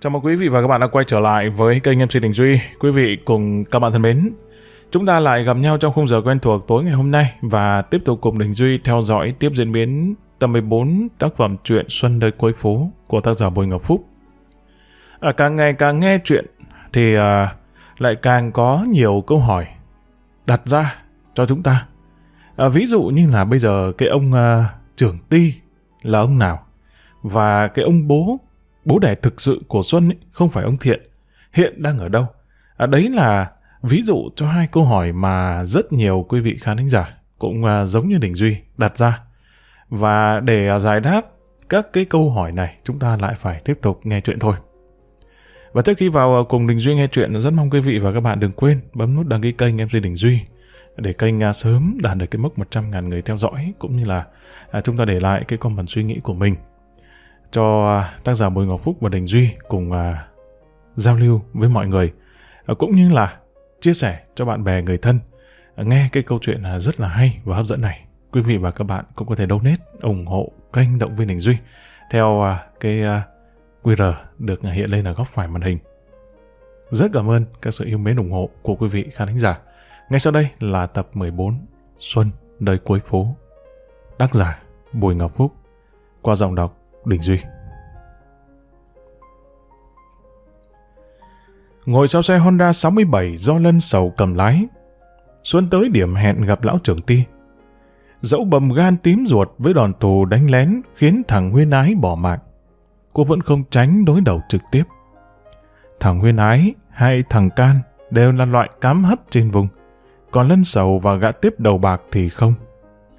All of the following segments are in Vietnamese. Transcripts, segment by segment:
Chào mừng quý vị và các bạn đã quay trở lại với kênh MC Đình Duy. Quý vị cùng các bạn thân mến, chúng ta lại gặp nhau trong khung giờ quen thuộc tối ngày hôm nay và tiếp tục cùng Đình Duy theo dõi tiếp diễn biến tập 14 tác phẩm truyện Xuân nơi cuối phố của tác giả Bùi Ngọc Phúc. À, càng ngày càng nghe chuyện thì à, lại càng có nhiều câu hỏi đặt ra cho chúng ta. À, ví dụ như là bây giờ cái ông uh, trưởng ty là ông nào và cái ông bố bố đẻ thực sự của Xuân ấy, không phải ông Thiện. Hiện đang ở đâu? À, đấy là ví dụ cho hai câu hỏi mà rất nhiều quý vị khán thính giả cũng uh, giống như Đình Duy đặt ra. Và để uh, giải đáp các cái câu hỏi này, chúng ta lại phải tiếp tục nghe chuyện thôi. Và trước khi vào à, cùng Đình Duy nghe chuyện, rất mong quý vị và các bạn đừng quên bấm nút đăng ký kênh MC Đình Duy để kênh à, sớm đạt được cái mốc 100.000 người theo dõi cũng như là à, chúng ta để lại cái comment suy nghĩ của mình cho tác giả Bùi Ngọc Phúc và Đình Duy cùng giao lưu với mọi người cũng như là chia sẻ cho bạn bè người thân nghe cái câu chuyện rất là hay và hấp dẫn này. Quý vị và các bạn cũng có thể donate ủng hộ kênh Động viên Đình Duy theo cái QR được hiện lên ở góc phải màn hình. Rất cảm ơn các sự yêu mến ủng hộ của quý vị khán thính giả. Ngay sau đây là tập 14 Xuân, đời cuối phố. Tác giả, Bùi Ngọc Phúc qua giọng đọc, Đình Duy. Ngồi sau xe Honda 67 do Lân Sầu cầm lái. Xuân tới điểm hẹn gặp lão trưởng ti. Dẫu bầm gan tím ruột với đòn tù đánh lén khiến thằng Huyên Ái bỏ mạng. Cô vẫn không tránh đối đầu trực tiếp. Thằng Huyên Ái hay thằng Can đều là loại cám hấp trên vùng. Còn Lân Sầu và gã tiếp đầu bạc thì không.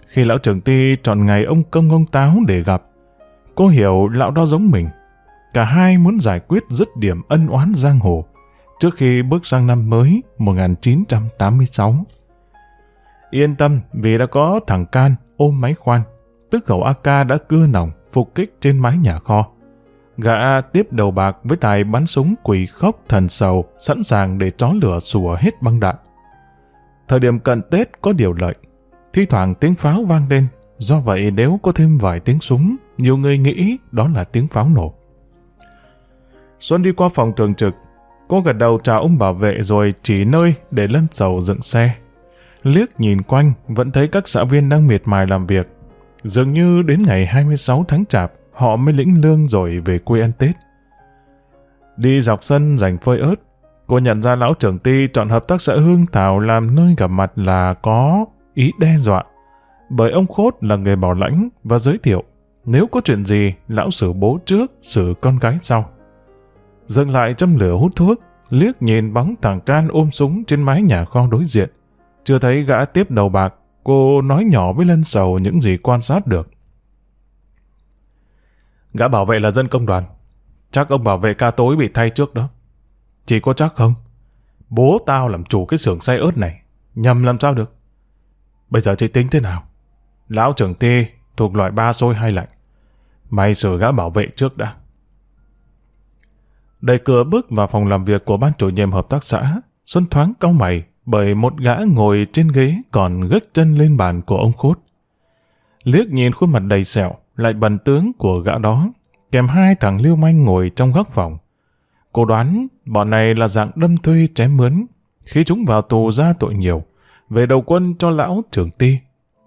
Khi lão trưởng ty chọn ngày ông công ông táo để gặp, Cô hiểu lão đó giống mình. Cả hai muốn giải quyết dứt điểm ân oán giang hồ trước khi bước sang năm mới 1986. Yên tâm vì đã có thằng Can ôm máy khoan, tức khẩu AK đã cưa nòng phục kích trên mái nhà kho. Gã tiếp đầu bạc với tài bắn súng quỷ khóc thần sầu sẵn sàng để chó lửa sủa hết băng đạn. Thời điểm cận Tết có điều lợi. Thi thoảng tiếng pháo vang lên Do vậy nếu có thêm vài tiếng súng, nhiều người nghĩ đó là tiếng pháo nổ. Xuân đi qua phòng thường trực, cô gật đầu chào ông bảo vệ rồi chỉ nơi để lân sầu dựng xe. Liếc nhìn quanh, vẫn thấy các xã viên đang miệt mài làm việc. Dường như đến ngày 26 tháng chạp, họ mới lĩnh lương rồi về quê ăn Tết. Đi dọc sân dành phơi ớt, cô nhận ra lão trưởng ty chọn hợp tác xã Hương Thảo làm nơi gặp mặt là có ý đe dọa bởi ông Khốt là người bảo lãnh và giới thiệu nếu có chuyện gì lão xử bố trước, xử con gái sau. Dừng lại châm lửa hút thuốc, liếc nhìn bóng thằng Can ôm súng trên mái nhà kho đối diện. Chưa thấy gã tiếp đầu bạc, cô nói nhỏ với Lân Sầu những gì quan sát được. Gã bảo vệ là dân công đoàn. Chắc ông bảo vệ ca tối bị thay trước đó. Chỉ có chắc không? Bố tao làm chủ cái xưởng xay ớt này. Nhầm làm sao được? Bây giờ chị tính thế nào? Lão trưởng Tê thuộc loại ba xôi hay lạnh. Mày sửa gã bảo vệ trước đã. Đẩy cửa bước vào phòng làm việc của ban chủ nhiệm hợp tác xã, Xuân thoáng cau mày bởi một gã ngồi trên ghế còn gất chân lên bàn của ông Khốt. Liếc nhìn khuôn mặt đầy sẹo, lại bần tướng của gã đó, kèm hai thằng lưu manh ngồi trong góc phòng. Cô đoán bọn này là dạng đâm thuê chém mướn, khi chúng vào tù ra tội nhiều, về đầu quân cho lão trưởng ti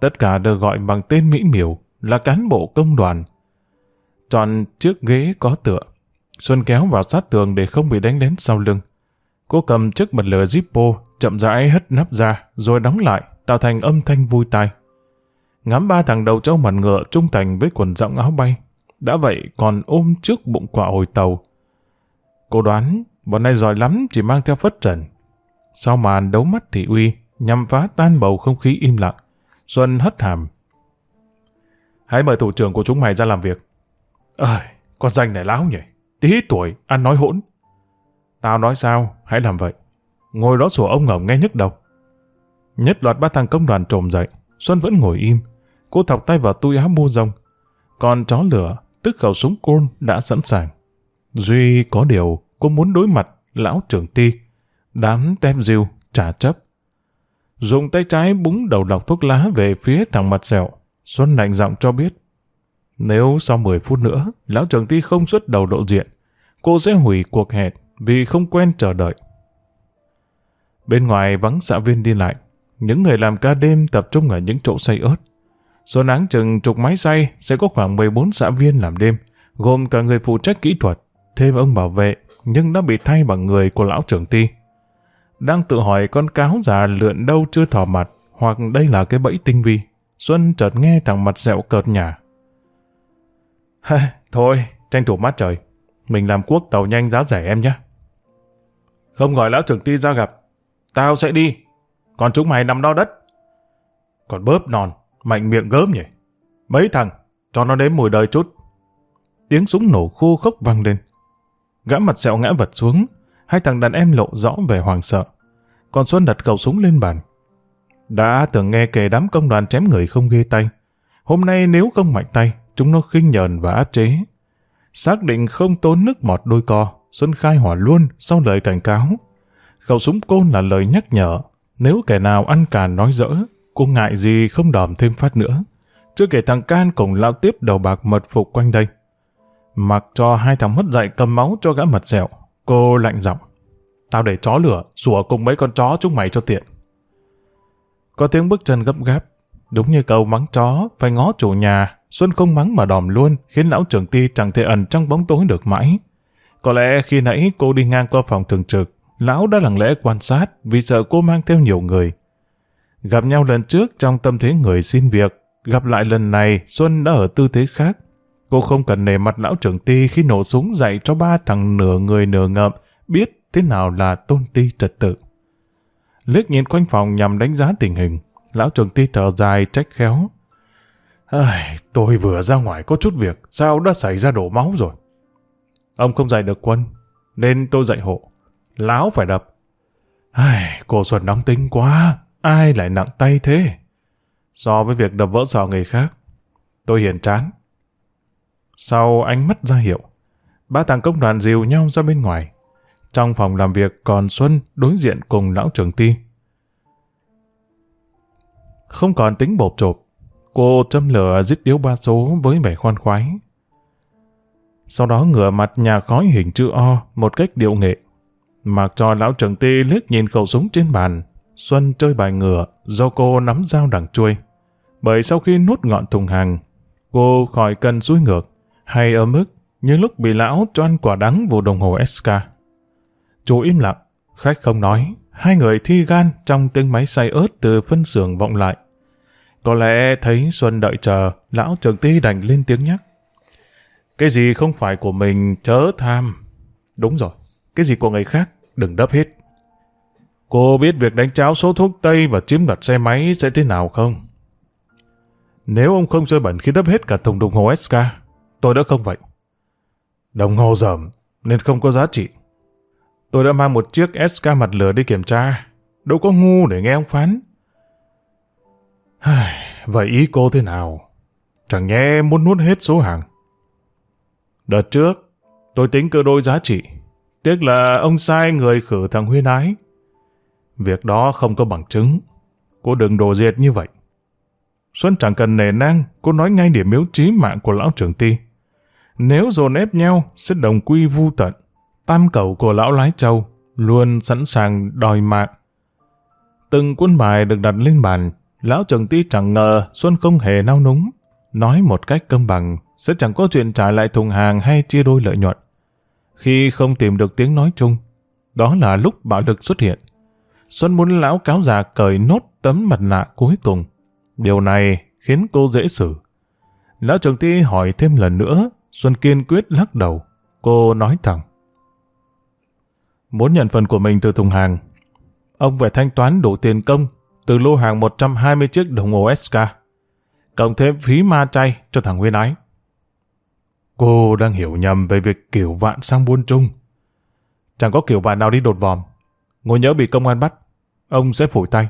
Tất cả được gọi bằng tên mỹ miều là cán bộ công đoàn. Chọn chiếc ghế có tựa. Xuân kéo vào sát tường để không bị đánh lén sau lưng. Cô cầm chiếc bật lửa Zippo, chậm rãi hất nắp ra, rồi đóng lại, tạo thành âm thanh vui tai. Ngắm ba thằng đầu trâu mặt ngựa trung thành với quần rộng áo bay. Đã vậy còn ôm trước bụng quả hồi tàu. Cô đoán, bọn này giỏi lắm chỉ mang theo phất trần. Sau màn đấu mắt thị uy, nhằm phá tan bầu không khí im lặng. Xuân hất hàm. Hãy mời thủ trưởng của chúng mày ra làm việc. Ơi, con danh này láo nhỉ. Tí tuổi, ăn nói hỗn. Tao nói sao, hãy làm vậy. Ngồi đó sủa ông ngổng nghe nhức đầu. Nhất loạt ba thằng công đoàn trồm dậy, Xuân vẫn ngồi im. Cô thọc tay vào túi áo mua rông. Còn chó lửa, tức khẩu súng côn đã sẵn sàng. Duy có điều, cô muốn đối mặt lão trưởng ti. Đám tem diêu trả chấp. Dùng tay trái búng đầu lọc thuốc lá về phía thằng mặt sẹo. Xuân lạnh giọng cho biết. Nếu sau 10 phút nữa, lão trưởng ti không xuất đầu độ diện, cô sẽ hủy cuộc hẹn vì không quen chờ đợi. Bên ngoài vắng xã viên đi lại, những người làm ca đêm tập trung ở những chỗ say ớt. Xuân áng chừng chục máy xay sẽ có khoảng 14 xã viên làm đêm, gồm cả người phụ trách kỹ thuật, thêm ông bảo vệ, nhưng đã bị thay bằng người của lão trưởng ty. Đang tự hỏi con cáo già lượn đâu chưa thò mặt, hoặc đây là cái bẫy tinh vi. Xuân chợt nghe thằng mặt dẹo cợt nhà. Thôi, tranh thủ mát trời. Mình làm quốc tàu nhanh giá rẻ em nhé. Không gọi lão trưởng ty ra gặp. Tao sẽ đi. Còn chúng mày nằm đo đất. Còn bớp non, mạnh miệng gớm nhỉ. Mấy thằng, cho nó đến mùi đời chút. Tiếng súng nổ khô khốc vang lên. Gã mặt sẹo ngã vật xuống, hai thằng đàn em lộ rõ về hoàng sợ. Còn Xuân đặt khẩu súng lên bàn. Đã từng nghe kể đám công đoàn chém người không ghê tay. Hôm nay nếu không mạnh tay, chúng nó khinh nhờn và áp chế. Xác định không tốn nước mọt đôi co, Xuân khai hỏa luôn sau lời cảnh cáo. Khẩu súng côn là lời nhắc nhở. Nếu kẻ nào ăn càn nói dỡ, cô ngại gì không đòm thêm phát nữa. Chưa kể thằng Can cùng lao tiếp đầu bạc mật phục quanh đây. Mặc cho hai thằng mất dạy cầm máu cho gã mật dẻo, cô lạnh giọng. Tao để chó lửa, sủa cùng mấy con chó chúng mày cho tiện. Có tiếng bước chân gấp gáp. Đúng như câu mắng chó, phải ngó chủ nhà. Xuân không mắng mà đòm luôn, khiến lão trưởng ti chẳng thể ẩn trong bóng tối được mãi. Có lẽ khi nãy cô đi ngang qua phòng thường trực, lão đã lặng lẽ quan sát vì sợ cô mang theo nhiều người. Gặp nhau lần trước trong tâm thế người xin việc, gặp lại lần này Xuân đã ở tư thế khác. Cô không cần nề mặt lão trưởng ti khi nổ súng dạy cho ba thằng nửa người nửa ngợm biết thế nào là tôn ti trật tự. Liếc nhìn quanh phòng nhằm đánh giá tình hình, lão trưởng ti thở dài trách khéo. Ai, tôi vừa ra ngoài có chút việc, sao đã xảy ra đổ máu rồi? Ông không dạy được quân, nên tôi dạy hộ. lão phải đập. Ai, cô Xuân nóng tính quá, ai lại nặng tay thế? So với việc đập vỡ sọ người khác, tôi hiền chán. Sau ánh mắt ra hiệu, ba thằng công đoàn dìu nhau ra bên ngoài. Trong phòng làm việc còn Xuân đối diện cùng lão trưởng Ti. Không còn tính bộp chộp, cô châm lửa giết điếu ba số với vẻ khoan khoái. Sau đó ngửa mặt nhà khói hình chữ O một cách điệu nghệ. Mặc cho lão trưởng Ti liếc nhìn khẩu súng trên bàn, Xuân chơi bài ngựa do cô nắm dao đằng chuôi. Bởi sau khi nuốt ngọn thùng hàng, cô khỏi cần suối ngược hay ở mức như lúc bị lão cho ăn quả đắng vụ đồng hồ SK. Chú im lặng, khách không nói, hai người thi gan trong tiếng máy xay ớt từ phân xưởng vọng lại. Có lẽ thấy Xuân đợi chờ, lão trưởng ti đành lên tiếng nhắc. Cái gì không phải của mình chớ tham. Đúng rồi, cái gì của người khác đừng đắp hết. Cô biết việc đánh cháo số thuốc Tây và chiếm đoạt xe máy sẽ thế nào không? Nếu ông không chơi bẩn khi đắp hết cả thùng đồng hồ SK, tôi đã không vậy. Đồng hồ dởm nên không có giá trị. Tôi đã mang một chiếc SK mặt lửa đi kiểm tra. Đâu có ngu để nghe ông phán. Vậy ý cô thế nào? Chẳng nhẽ muốn nuốt hết số hàng. Đợt trước, tôi tính cơ đôi giá trị. Tiếc là ông sai người khử thằng Huyên Ái. Việc đó không có bằng chứng. Cô đừng đồ diệt như vậy. Xuân chẳng cần nề nang, cô nói ngay điểm yếu chí mạng của lão trưởng ti. Nếu dồn ép nhau, sẽ đồng quy vu tận. Tam cầu của lão lái châu luôn sẵn sàng đòi mạng. Từng quân bài được đặt lên bàn, lão trưởng ti chẳng ngờ Xuân không hề nao núng. Nói một cách công bằng, sẽ chẳng có chuyện trả lại thùng hàng hay chia đôi lợi nhuận. Khi không tìm được tiếng nói chung, đó là lúc bạo lực xuất hiện. Xuân muốn lão cáo già cởi nốt tấm mặt nạ cuối cùng. Điều này khiến cô dễ xử. Lão trưởng ti hỏi thêm lần nữa, Xuân kiên quyết lắc đầu. Cô nói thẳng. Muốn nhận phần của mình từ thùng hàng, ông phải thanh toán đủ tiền công từ lô hàng 120 chiếc đồng hồ SK, cộng thêm phí ma chay cho thằng Nguyên Ái. Cô đang hiểu nhầm về việc kiểu vạn sang buôn chung. Chẳng có kiểu vạn nào đi đột vòm. Ngồi nhớ bị công an bắt, ông sẽ phủi tay.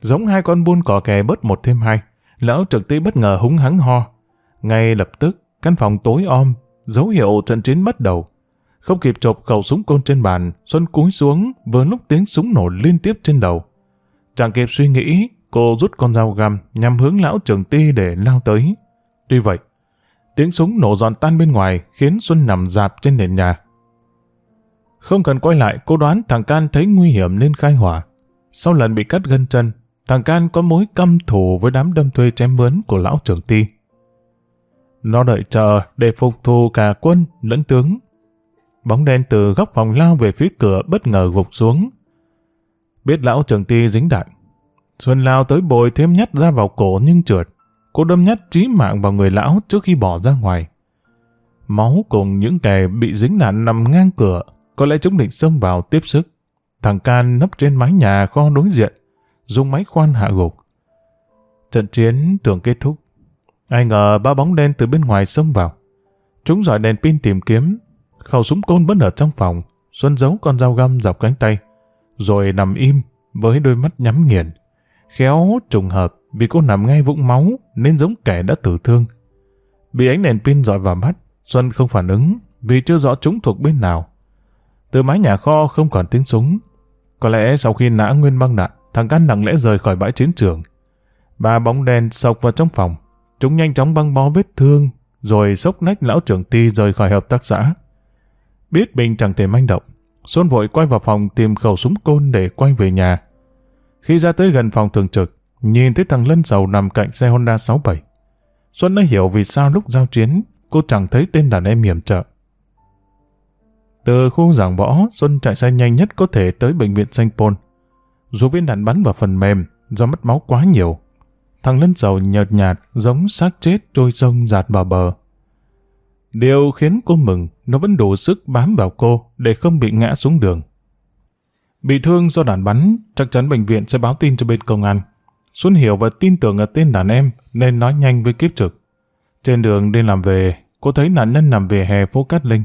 Giống hai con buôn cỏ kè bớt một thêm hai, lão trực tiếp bất ngờ húng hắng ho. Ngay lập tức, căn phòng tối om, dấu hiệu trận chiến bắt đầu. Không kịp chộp khẩu súng côn trên bàn, Xuân cúi xuống vừa lúc tiếng súng nổ liên tiếp trên đầu. Chẳng kịp suy nghĩ, cô rút con dao găm nhằm hướng lão trường ti để lao tới. Tuy vậy, tiếng súng nổ giòn tan bên ngoài khiến Xuân nằm dạp trên nền nhà. Không cần quay lại, cô đoán thằng Can thấy nguy hiểm nên khai hỏa. Sau lần bị cắt gân chân, thằng Can có mối căm thù với đám đâm thuê chém mướn của lão trưởng ti. Nó đợi chờ để phục thù cả quân lẫn tướng. Bóng đen từ góc phòng lao về phía cửa bất ngờ gục xuống. Biết lão trưởng ti dính đạn. Xuân lao tới bồi thêm nhát ra vào cổ nhưng trượt. Cô đâm nhát chí mạng vào người lão trước khi bỏ ra ngoài. Máu cùng những kẻ bị dính đạn nằm ngang cửa có lẽ chúng định xông vào tiếp sức. Thằng Can nấp trên mái nhà kho đối diện, dùng máy khoan hạ gục. Trận chiến tưởng kết thúc. Ai ngờ ba bóng đen từ bên ngoài xông vào. Chúng dọi đèn pin tìm kiếm. Khẩu súng côn vẫn ở trong phòng. Xuân giấu con dao găm dọc cánh tay. Rồi nằm im với đôi mắt nhắm nghiền. Khéo trùng hợp vì cô nằm ngay vũng máu nên giống kẻ đã tử thương. Bị ánh đèn pin dọi vào mắt, Xuân không phản ứng vì chưa rõ chúng thuộc bên nào. Từ mái nhà kho không còn tiếng súng. Có lẽ sau khi nã nguyên băng đạn, thằng Căn lặng lẽ rời khỏi bãi chiến trường. Ba bóng đen sộc vào trong phòng. Chúng nhanh chóng băng bó vết thương, rồi sốc nách lão trưởng ti rời khỏi hợp tác xã. Biết mình chẳng thể manh động, Xuân vội quay vào phòng tìm khẩu súng côn để quay về nhà. Khi ra tới gần phòng thường trực, nhìn thấy thằng Lân Sầu nằm cạnh xe Honda 67. Xuân đã hiểu vì sao lúc giao chiến, cô chẳng thấy tên đàn em hiểm trợ. Từ khu giảng võ, Xuân chạy xe nhanh nhất có thể tới bệnh viện Sanh Pôn. Dù viên đạn bắn vào phần mềm do mất máu quá nhiều. Thằng lân dầu nhợt nhạt giống xác chết trôi sông giạt vào bờ. Điều khiến cô mừng, nó vẫn đủ sức bám vào cô để không bị ngã xuống đường. Bị thương do đạn bắn, chắc chắn bệnh viện sẽ báo tin cho bên công an. Xuân hiểu và tin tưởng ở tên đàn em nên nói nhanh với kiếp trực. Trên đường đi làm về, cô thấy nạn nhân nằm về hè phố Cát Linh.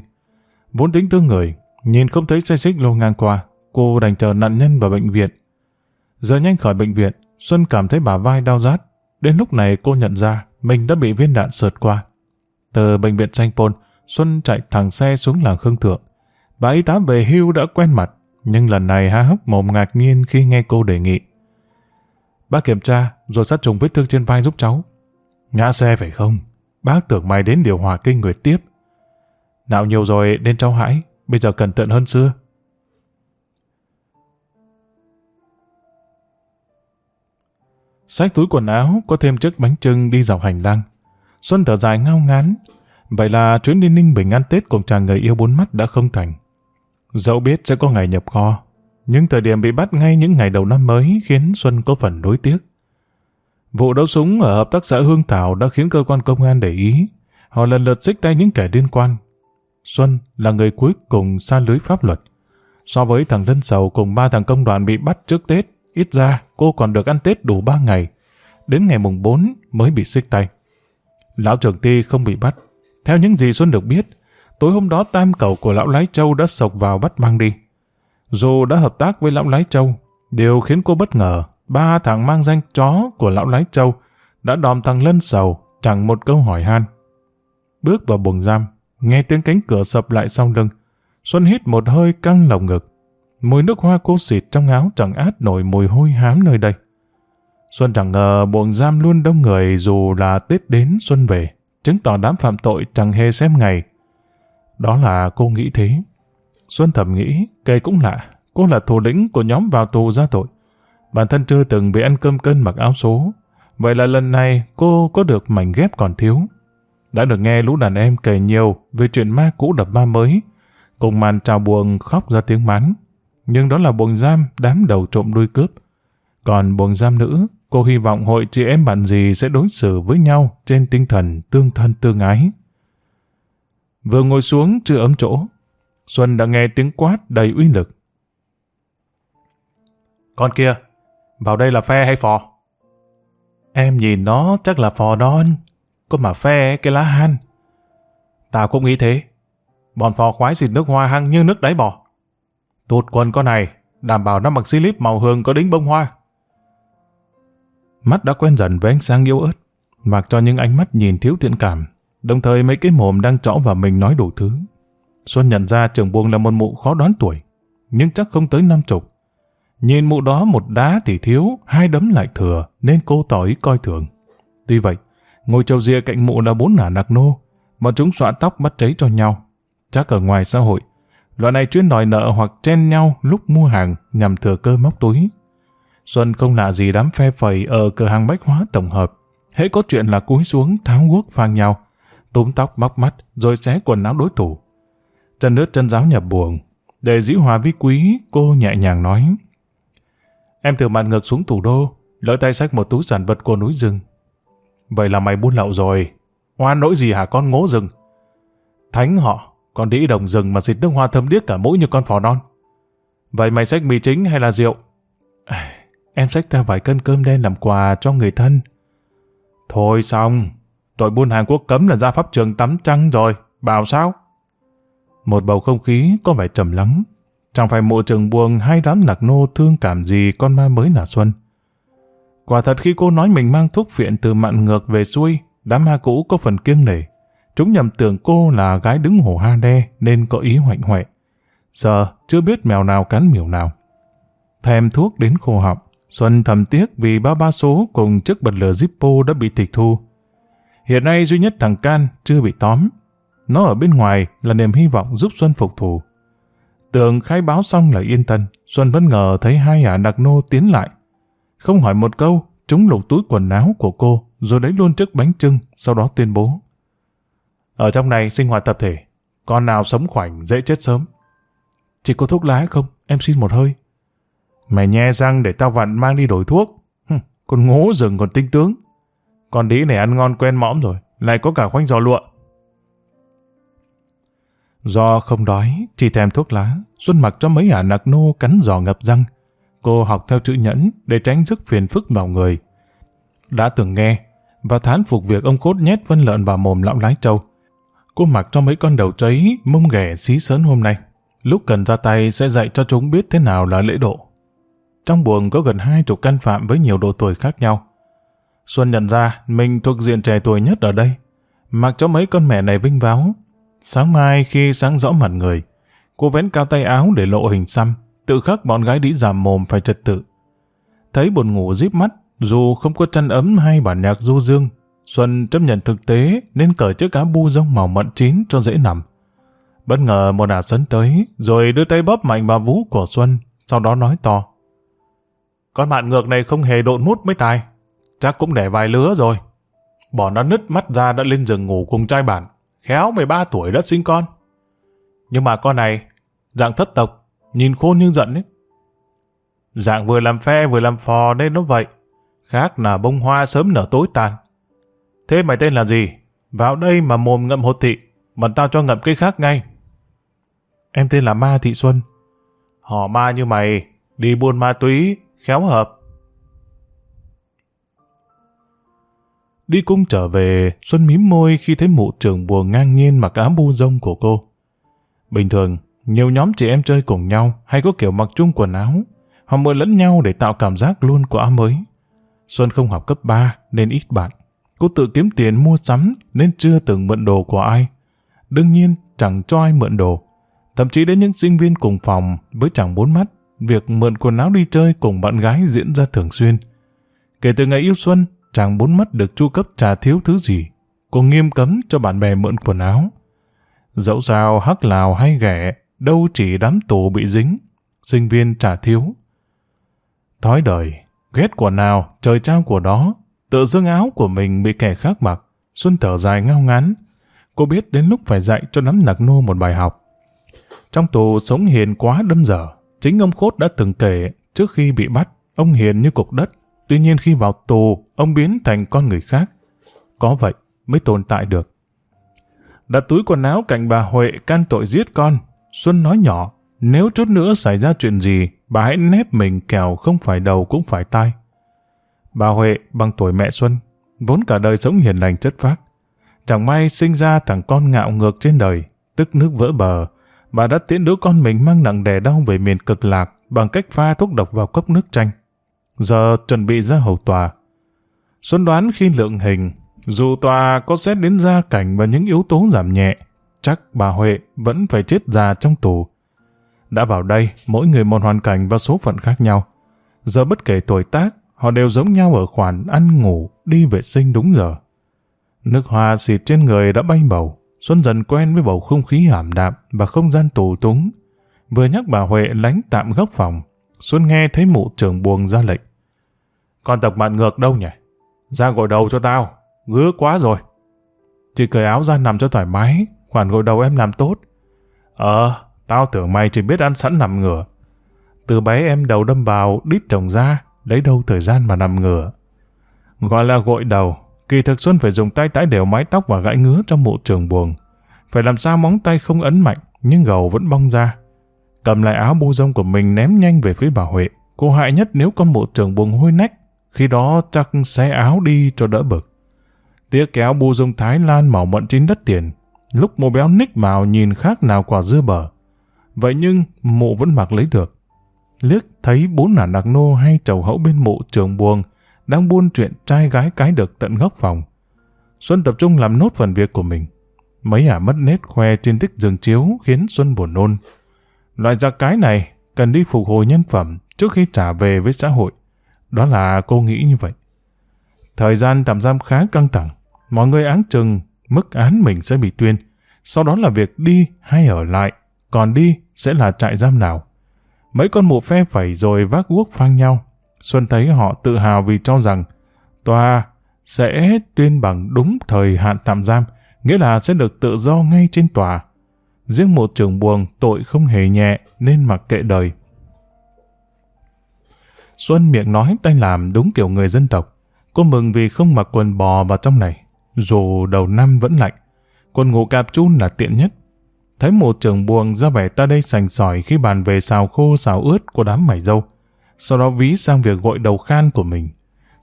Vốn tính thương người, nhìn không thấy xe xích lô ngang qua, cô đành chờ nạn nhân vào bệnh viện. Giờ nhanh khỏi bệnh viện, Xuân cảm thấy bả vai đau rát. Đến lúc này cô nhận ra mình đã bị viên đạn sượt qua. Từ bệnh viện Sanh Pôn, Xuân chạy thẳng xe xuống làng Khương Thượng. Bà y tá về hưu đã quen mặt, nhưng lần này há hốc mồm ngạc nhiên khi nghe cô đề nghị. Bác kiểm tra, rồi sát trùng vết thương trên vai giúp cháu. Ngã xe phải không? Bác tưởng mày đến điều hòa kinh nguyệt tiếp. Nào nhiều rồi nên cháu hãi, bây giờ cẩn thận hơn xưa. Xách túi quần áo có thêm chiếc bánh trưng đi dọc hành lang. Xuân thở dài ngao ngán. Vậy là chuyến đi Ninh Bình ăn Tết cùng chàng người yêu bốn mắt đã không thành. Dẫu biết sẽ có ngày nhập kho, nhưng thời điểm bị bắt ngay những ngày đầu năm mới khiến Xuân có phần đối tiếc. Vụ đấu súng ở hợp tác xã Hương Thảo đã khiến cơ quan công an để ý. Họ lần lượt xích tay những kẻ liên quan, Xuân là người cuối cùng xa lưới pháp luật. So với thằng Lân Sầu cùng ba thằng công đoàn bị bắt trước Tết, ít ra cô còn được ăn Tết đủ ba ngày. Đến ngày mùng 4 mới bị xích tay. Lão trưởng Ti không bị bắt. Theo những gì Xuân được biết, tối hôm đó tam cầu của lão Lái Châu đã sộc vào bắt mang đi. Dù đã hợp tác với lão Lái Châu, điều khiến cô bất ngờ, ba thằng mang danh chó của lão Lái Châu đã đòm thằng Lân Sầu chẳng một câu hỏi han. Bước vào buồng giam, Nghe tiếng cánh cửa sập lại sau lưng, Xuân hít một hơi căng lồng ngực. Mùi nước hoa cô xịt trong áo chẳng át nổi mùi hôi hám nơi đây. Xuân chẳng ngờ buồng giam luôn đông người dù là Tết đến Xuân về, chứng tỏ đám phạm tội chẳng hề xem ngày. Đó là cô nghĩ thế. Xuân thầm nghĩ, cây cũng lạ, cô là thủ lĩnh của nhóm vào tù ra tội. Bản thân chưa từng bị ăn cơm cân mặc áo số. Vậy là lần này cô có được mảnh ghép còn thiếu đã được nghe lũ đàn em kể nhiều về chuyện ma cũ đập ma mới, cùng màn chào buồng khóc ra tiếng mán. Nhưng đó là buồng giam đám đầu trộm đuôi cướp. Còn buồng giam nữ, cô hy vọng hội chị em bạn gì sẽ đối xử với nhau trên tinh thần tương thân tương ái. Vừa ngồi xuống chưa ấm chỗ, Xuân đã nghe tiếng quát đầy uy lực. Con kia, vào đây là phe hay phò? Em nhìn nó chắc là phò đon, có mà phe cái lá han. Tao cũng nghĩ thế. Bọn phò khoái xịt nước hoa hăng như nước đáy bò. Tụt quần con này, đảm bảo nó mặc slip màu hương có đính bông hoa. Mắt đã quen dần với ánh sáng yếu ớt, mặc cho những ánh mắt nhìn thiếu thiện cảm, đồng thời mấy cái mồm đang trõ vào mình nói đủ thứ. Xuân nhận ra trường buông là một mụ khó đoán tuổi, nhưng chắc không tới năm chục. Nhìn mụ đó một đá thì thiếu, hai đấm lại thừa, nên cô tỏ ý coi thường. Tuy vậy, ngồi trầu rìa cạnh mụ là bốn nả nặc nô, bọn chúng xõa tóc bắt cháy cho nhau. Chắc ở ngoài xã hội, loại này chuyên đòi nợ hoặc chen nhau lúc mua hàng nhằm thừa cơ móc túi. Xuân không lạ gì đám phe phẩy ở cửa hàng bách hóa tổng hợp. Hễ có chuyện là cúi xuống tháo guốc phang nhau, túm tóc móc mắt rồi xé quần áo đối thủ. Chân nước chân giáo nhập buồng. Để dĩ hòa vi quý, cô nhẹ nhàng nói. Em từ mặt ngược xuống thủ đô, lỡ tay sách một túi sản vật của núi rừng. Vậy là mày buôn lậu rồi. oan nỗi gì hả con ngố rừng? Thánh họ, con đĩ đồng rừng mà xịt nước hoa thơm điếc cả mũi như con phò non. Vậy mày xách mì chính hay là rượu? Em xách theo vài cân cơm đen làm quà cho người thân. Thôi xong, tội buôn hàn quốc cấm là ra pháp trường tắm trăng rồi, bảo sao? Một bầu không khí có vẻ trầm lắng. Chẳng phải mộ trường buồn hay đám nặc nô thương cảm gì con ma mới nả xuân. Quả thật khi cô nói mình mang thuốc phiện từ mặn ngược về xuôi, đám ma cũ có phần kiêng nể. Chúng nhầm tưởng cô là gái đứng hổ ha đe nên có ý hoạnh hoẹ. Giờ chưa biết mèo nào cắn miểu nào. Thèm thuốc đến khô họng, Xuân thầm tiếc vì ba ba số cùng chiếc bật lửa Zippo đã bị tịch thu. Hiện nay duy nhất thằng Can chưa bị tóm. Nó ở bên ngoài là niềm hy vọng giúp Xuân phục thù. Tưởng khai báo xong là yên tân, Xuân bất ngờ thấy hai ả đặc nô tiến lại. Không hỏi một câu, chúng lục túi quần áo của cô, rồi lấy luôn chiếc bánh trưng, sau đó tuyên bố. Ở trong này sinh hoạt tập thể, con nào sống khoảnh dễ chết sớm. Chỉ có thuốc lá không? Em xin một hơi. Mày nhe răng để tao vặn mang đi đổi thuốc. Hừm, con ngố rừng còn tinh tướng. Con đĩ này ăn ngon quen mõm rồi, lại có cả khoanh giò lụa. Do không đói, chỉ thèm thuốc lá, Xuân mặc cho mấy ả nặc nô cắn giò ngập răng. Cô học theo chữ nhẫn để tránh rước phiền phức vào người. Đã từng nghe, và thán phục việc ông cốt nhét vân lợn vào mồm lão lái trâu. Cô mặc cho mấy con đầu trấy, mông ghẻ xí sớn hôm nay. Lúc cần ra tay sẽ dạy cho chúng biết thế nào là lễ độ. Trong buồng có gần hai chục căn phạm với nhiều độ tuổi khác nhau. Xuân nhận ra mình thuộc diện trẻ tuổi nhất ở đây. Mặc cho mấy con mẹ này vinh váo. Sáng mai khi sáng rõ mặt người, cô vén cao tay áo để lộ hình xăm, tự khắc bọn gái đi giảm mồm phải trật tự. Thấy buồn ngủ díp mắt, dù không có chăn ấm hay bản nhạc du dương, Xuân chấp nhận thực tế nên cởi chiếc cá bu rông màu mận chín cho dễ nằm. Bất ngờ một ả sấn tới, rồi đưa tay bóp mạnh vào vú của Xuân, sau đó nói to. Con mạn ngược này không hề độn mút mấy tài. Chắc cũng để vài lứa rồi. Bỏ nó nứt mắt ra đã lên giường ngủ cùng trai bản. Khéo 13 tuổi đã sinh con. Nhưng mà con này, dạng thất tộc, nhìn khôn nhưng giận ấy. Dạng vừa làm phe vừa làm phò nên nó vậy. Khác là bông hoa sớm nở tối tàn. Thế mày tên là gì? Vào đây mà mồm ngậm hột thị, bọn tao cho ngậm cái khác ngay. Em tên là Ma Thị Xuân. Họ ma như mày, đi buôn ma túy, khéo hợp. Đi cung trở về, Xuân mím môi khi thấy mụ trưởng buồn ngang nhiên mặc áo bu rông của cô. Bình thường, nhiều nhóm chị em chơi cùng nhau hay có kiểu mặc chung quần áo, họ mượn lẫn nhau để tạo cảm giác luôn của áo mới. Xuân không học cấp 3 nên ít bạn. Cô tự kiếm tiền mua sắm nên chưa từng mượn đồ của ai. Đương nhiên chẳng cho ai mượn đồ. Thậm chí đến những sinh viên cùng phòng với chẳng bốn mắt việc mượn quần áo đi chơi cùng bạn gái diễn ra thường xuyên. Kể từ ngày yêu Xuân, chàng bốn mắt được chu cấp trả thiếu thứ gì. Cô nghiêm cấm cho bạn bè mượn quần áo. Dẫu sao hắc lào hay ghẻ, đâu chỉ đám tù bị dính, sinh viên trả thiếu. Thói đời, ghét của nào, trời trao của đó, tự dưng áo của mình bị kẻ khác mặc, Xuân thở dài ngao ngán. Cô biết đến lúc phải dạy cho nắm nặc nô một bài học. Trong tù sống hiền quá đâm dở, Chính ông Khốt đã từng kể, trước khi bị bắt, ông hiền như cục đất. Tuy nhiên khi vào tù, ông biến thành con người khác. Có vậy mới tồn tại được. Đặt túi quần áo cạnh bà Huệ can tội giết con. Xuân nói nhỏ, nếu chút nữa xảy ra chuyện gì, bà hãy nép mình kẻo không phải đầu cũng phải tai. Bà Huệ bằng tuổi mẹ Xuân, vốn cả đời sống hiền lành chất phác. Chẳng may sinh ra thằng con ngạo ngược trên đời, tức nước vỡ bờ, bà đã tiễn đứa con mình mang nặng đè đau về miền cực lạc bằng cách pha thuốc độc vào cốc nước chanh. Giờ chuẩn bị ra hầu tòa. Xuân đoán khi lượng hình, dù tòa có xét đến gia cảnh và những yếu tố giảm nhẹ, chắc bà Huệ vẫn phải chết già trong tù. Đã vào đây, mỗi người một hoàn cảnh và số phận khác nhau. Giờ bất kể tuổi tác, họ đều giống nhau ở khoản ăn ngủ, đi vệ sinh đúng giờ. Nước hoa xịt trên người đã bay bầu, Xuân dần quen với bầu không khí ảm đạm và không gian tù túng. Vừa nhắc bà Huệ lánh tạm góc phòng, Xuân nghe thấy mụ trưởng buồng ra lệnh. Con tộc bạn ngược đâu nhỉ? Ra gội đầu cho tao, ngứa quá rồi. Chị cởi áo ra nằm cho thoải mái, khoản gội đầu em làm tốt. Ờ, tao tưởng mày chỉ biết ăn sẵn nằm ngửa. Từ bé em đầu đâm vào, đít trồng ra, lấy đâu thời gian mà nằm ngửa. Gọi là gội đầu, kỳ thực Xuân phải dùng tay tái đều mái tóc và gãi ngứa trong mụ trường buồng. Phải làm sao móng tay không ấn mạnh, nhưng gầu vẫn bong ra. Cầm lại áo bu rông của mình ném nhanh về phía bà Huệ. Cô hại nhất nếu con mụ trường buồng hôi nách, khi đó chắc xé áo đi cho đỡ bực. Tía kéo bu rông Thái Lan màu mận chín đất tiền. Lúc mụ béo ních vào nhìn khác nào quả dưa bờ. Vậy nhưng mụ vẫn mặc lấy được. Liếc thấy bốn nả nạc nô hay trầu hẫu bên mụ trường buồng đang buôn chuyện trai gái cái được tận góc phòng. Xuân tập trung làm nốt phần việc của mình. Mấy ả mất nét khoe trên tích giường chiếu khiến Xuân buồn nôn. Loại giặc cái này cần đi phục hồi nhân phẩm trước khi trả về với xã hội. Đó là cô nghĩ như vậy. Thời gian tạm giam khá căng thẳng. Mọi người áng chừng mức án mình sẽ bị tuyên. Sau đó là việc đi hay ở lại. Còn đi sẽ là trại giam nào. Mấy con mụ phe phẩy rồi vác guốc phang nhau. Xuân thấy họ tự hào vì cho rằng tòa sẽ tuyên bằng đúng thời hạn tạm giam, nghĩa là sẽ được tự do ngay trên tòa. Riêng một trưởng buồn tội không hề nhẹ nên mặc kệ đời. Xuân miệng nói tay làm đúng kiểu người dân tộc. Cô mừng vì không mặc quần bò vào trong này. Dù đầu năm vẫn lạnh. Quần ngủ cạp chun là tiện nhất. Thấy một trường buồng ra vẻ ta đây sành sỏi khi bàn về xào khô xào ướt của đám mày dâu. Sau đó ví sang việc gội đầu khan của mình.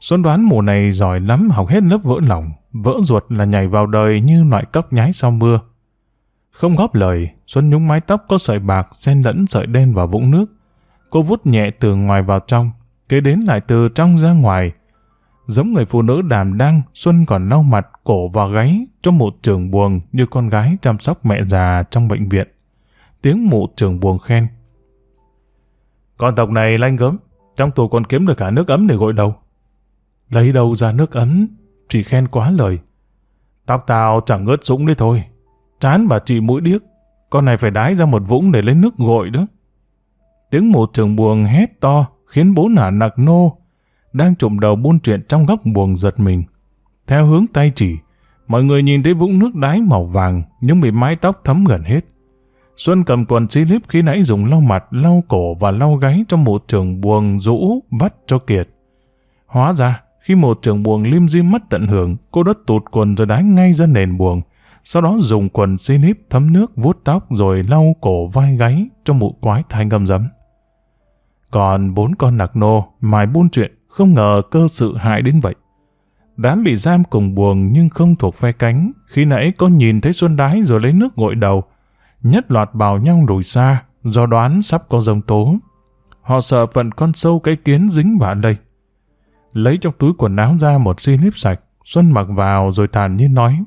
Xuân đoán mùa này giỏi lắm học hết lớp vỡ lòng. Vỡ ruột là nhảy vào đời như loại cốc nhái sau mưa. Không góp lời, Xuân nhúng mái tóc có sợi bạc xen lẫn sợi đen vào vũng nước. Cô vút nhẹ từ ngoài vào trong, kế đến lại từ trong ra ngoài. Giống người phụ nữ đàm đang, Xuân còn lau mặt, cổ và gáy trong một trường buồng như con gái chăm sóc mẹ già trong bệnh viện. Tiếng mụ trường buồng khen. Con tộc này lanh gớm, trong tù còn kiếm được cả nước ấm để gội đầu. Lấy đâu ra nước ấm, chỉ khen quá lời. Tóc tao chẳng ngớt sũng đấy thôi. Chán bà chị mũi điếc, con này phải đái ra một vũng để lấy nước gội đó. Tiếng một trường buồng hét to, khiến bố nả nặc nô, đang trụm đầu buôn chuyện trong góc buồng giật mình. Theo hướng tay chỉ, mọi người nhìn thấy vũng nước đáy màu vàng nhưng bị mái tóc thấm gần hết. Xuân cầm quần xí líp khi nãy dùng lau mặt, lau cổ và lau gáy trong một trường buồng rũ vắt cho kiệt. Hóa ra, khi một trường buồng lim dim mắt tận hưởng, cô đất tụt quần rồi đá ngay ra nền buồng. Sau đó dùng quần xí líp thấm nước vuốt tóc rồi lau cổ vai gáy trong một quái thai ngâm dấm. Còn bốn con nạc nô, mài buôn chuyện, không ngờ cơ sự hại đến vậy. Đám bị giam cùng buồn nhưng không thuộc phe cánh, khi nãy có nhìn thấy Xuân đái rồi lấy nước gội đầu, nhất loạt bảo nhau lùi xa, do đoán sắp có dông tố. Họ sợ phận con sâu cái kiến dính vào đây. Lấy trong túi quần áo ra một xi lip sạch, Xuân mặc vào rồi thản nhiên nói.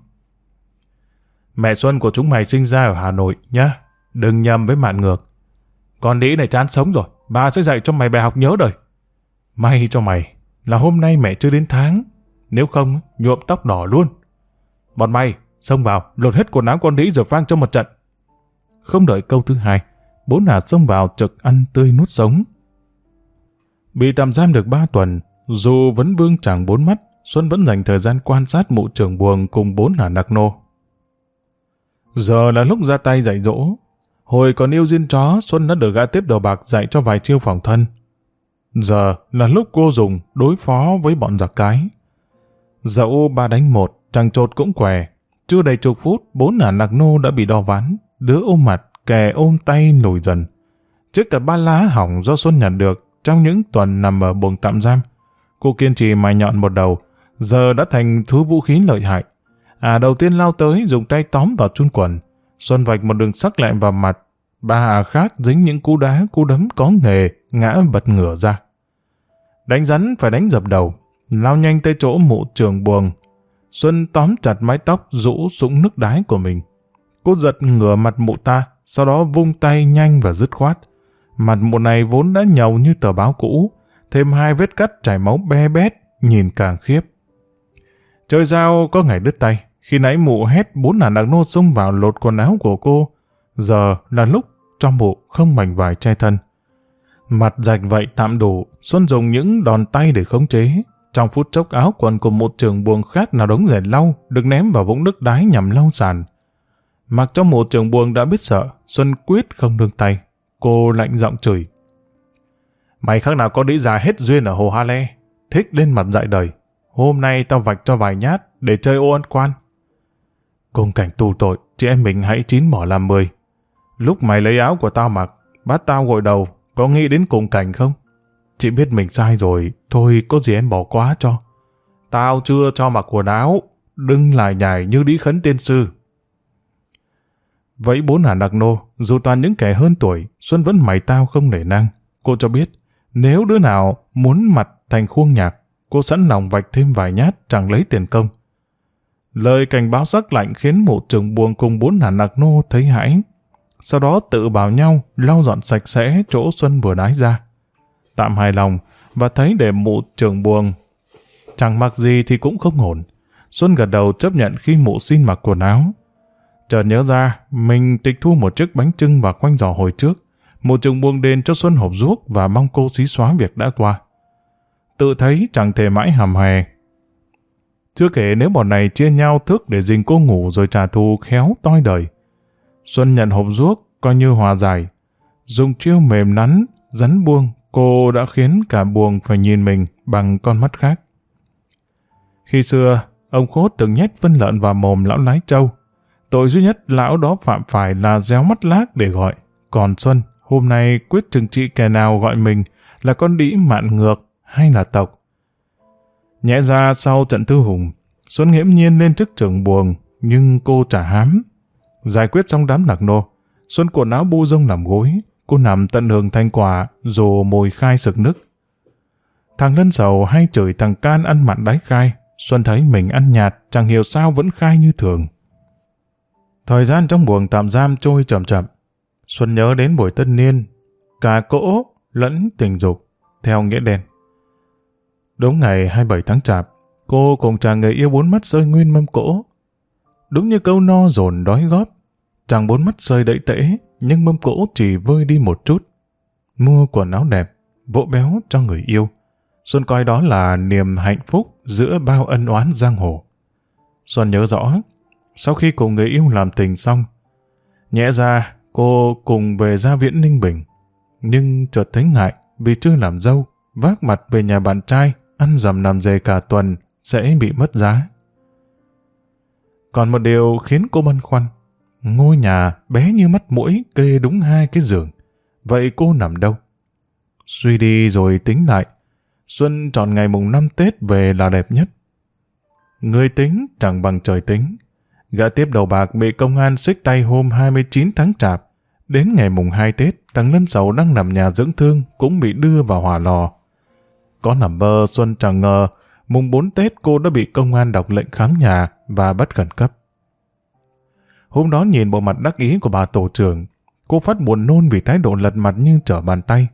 Mẹ Xuân của chúng mày sinh ra ở Hà Nội nhá, đừng nhầm với mạn ngược. Con đĩ này chán sống rồi, bà sẽ dạy cho mày bài học nhớ đời. May cho mày là hôm nay mẹ chưa đến tháng, nếu không nhuộm tóc đỏ luôn. Bọn mày, xông vào, lột hết quần áo con đĩ rồi vang cho một trận. Không đợi câu thứ hai, bốn hà xông vào trực ăn tươi nuốt sống. Bị tạm giam được ba tuần, dù vẫn vương chẳng bốn mắt, Xuân vẫn dành thời gian quan sát mụ trưởng buồng cùng bốn hà nặc nô. Giờ là lúc ra tay dạy dỗ, Hồi còn yêu diên chó, Xuân đã được gã tiếp đầu bạc dạy cho vài chiêu phòng thân. Giờ là lúc cô dùng đối phó với bọn giặc cái. Dẫu ba đánh một, chàng trột cũng què. Chưa đầy chục phút, bốn nả nạc nô đã bị đo ván. Đứa ôm mặt, kè ôm tay lùi dần. Trước cả ba lá hỏng do Xuân nhặt được trong những tuần nằm ở buồng tạm giam. Cô kiên trì mài nhọn một đầu, giờ đã thành thứ vũ khí lợi hại. À đầu tiên lao tới dùng tay tóm vào chun quần. Xuân vạch một đường sắc lẹm vào mặt, ba hà khác dính những cú đá cú đấm có nghề, ngã bật ngửa ra. Đánh rắn phải đánh dập đầu, lao nhanh tới chỗ mụ trường buồng. Xuân tóm chặt mái tóc rũ sũng nước đái của mình. cô giật ngửa mặt mụ ta, sau đó vung tay nhanh và dứt khoát. Mặt mụ này vốn đã nhầu như tờ báo cũ, thêm hai vết cắt chảy máu be bét, nhìn càng khiếp. Chơi dao có ngày đứt tay, khi nãy mụ hét bốn nàng đặc nô xông vào lột quần áo của cô, giờ là lúc trong mụ không mảnh vải che thân. Mặt rạch vậy tạm đủ, Xuân dùng những đòn tay để khống chế. Trong phút chốc áo quần của một trường buồng khác nào đống rẻ lau được ném vào vũng nước đái nhằm lau sàn. Mặc cho một trường buồng đã biết sợ, Xuân quyết không nương tay. Cô lạnh giọng chửi. Mày khác nào có đĩ già hết duyên ở Hồ ha Le, thích lên mặt dại đời. Hôm nay tao vạch cho vài nhát để chơi ô ân quan. Cùng cảnh tù tội, chị em mình hãy chín bỏ làm mười. Lúc mày lấy áo của tao mặc, bắt tao gội đầu, có nghĩ đến cùng cảnh không? Chị biết mình sai rồi, thôi có gì em bỏ quá cho. Tao chưa cho mặc quần áo, đừng lại nhảy như đĩ khấn tiên sư. Vậy bốn hà đặc nô, dù toàn những kẻ hơn tuổi, Xuân vẫn mày tao không nể năng. Cô cho biết, nếu đứa nào muốn mặt thành khuôn nhạc, cô sẵn lòng vạch thêm vài nhát chẳng lấy tiền công. Lời cảnh báo sắc lạnh khiến một trường buồn cùng bốn hà nặc nô thấy hãi. Sau đó tự bảo nhau lau dọn sạch sẽ chỗ Xuân vừa đái ra. Tạm hài lòng và thấy để mụ trường buồn chẳng mặc gì thì cũng không ổn. Xuân gật đầu chấp nhận khi mụ xin mặc quần áo. Chợt nhớ ra, mình tịch thu một chiếc bánh trưng và khoanh giò hồi trước. Một trường buông đền cho Xuân hộp ruốc và mong cô xí xóa việc đã qua. Tự thấy chẳng thể mãi hàm hè. Chưa kể nếu bọn này chia nhau thức để dình cô ngủ rồi trả thù khéo toi đời. Xuân nhận hộp ruốc, coi như hòa giải. Dùng chiêu mềm nắn, rắn buông, cô đã khiến cả buồng phải nhìn mình bằng con mắt khác. Khi xưa, ông Khốt từng nhét phân lợn vào mồm lão lái trâu. Tội duy nhất lão đó phạm phải là réo mắt lác để gọi. Còn Xuân, hôm nay quyết trừng trị kẻ nào gọi mình là con đĩ mạn ngược hay là tộc. Nhẽ ra sau trận thư hùng, Xuân nghiễm nhiên lên chức trưởng buồng, nhưng cô trả hám. Giải quyết xong đám nặc nô, Xuân quần áo bu rông làm gối, cô nằm tận hưởng thanh quả, dù mồi khai sực nức. Thằng Lân Sầu hay chửi thằng Can ăn mặn đáy khai, Xuân thấy mình ăn nhạt, chẳng hiểu sao vẫn khai như thường. Thời gian trong buồng tạm giam trôi chậm chậm. Xuân nhớ đến buổi tân niên, cả cỗ lẫn tình dục, theo nghĩa đen. Đúng ngày 27 tháng chạp, cô cùng chàng người yêu bốn mắt rơi nguyên mâm cỗ. Đúng như câu no dồn đói góp, chàng bốn mắt rơi đẫy tễ, nhưng mâm cỗ chỉ vơi đi một chút. Mua quần áo đẹp, vỗ béo cho người yêu. Xuân coi đó là niềm hạnh phúc giữa bao ân oán giang hồ. Xuân nhớ rõ, sau khi cùng người yêu làm tình xong, nhẽ ra cô cùng về gia viễn Ninh Bình. Nhưng chợt thấy ngại vì chưa làm dâu, vác mặt về nhà bạn trai, ăn dầm nằm dề cả tuần sẽ bị mất giá. Còn một điều khiến cô băn khoăn, ngôi nhà bé như mắt mũi kê đúng hai cái giường. Vậy cô nằm đâu? Suy đi rồi tính lại, Xuân chọn ngày mùng năm Tết về là đẹp nhất. Người tính chẳng bằng trời tính. Gã tiếp đầu bạc bị công an xích tay hôm 29 tháng chạp. Đến ngày mùng 2 Tết, thằng Lân Sầu đang nằm nhà dưỡng thương cũng bị đưa vào hỏa lò. Có nằm bơ Xuân chẳng ngờ, mùng 4 Tết cô đã bị công an đọc lệnh khám nhà và bắt khẩn cấp. Hôm đó nhìn bộ mặt đắc ý của bà tổ trưởng, cô phát buồn nôn vì thái độ lật mặt như trở bàn tay.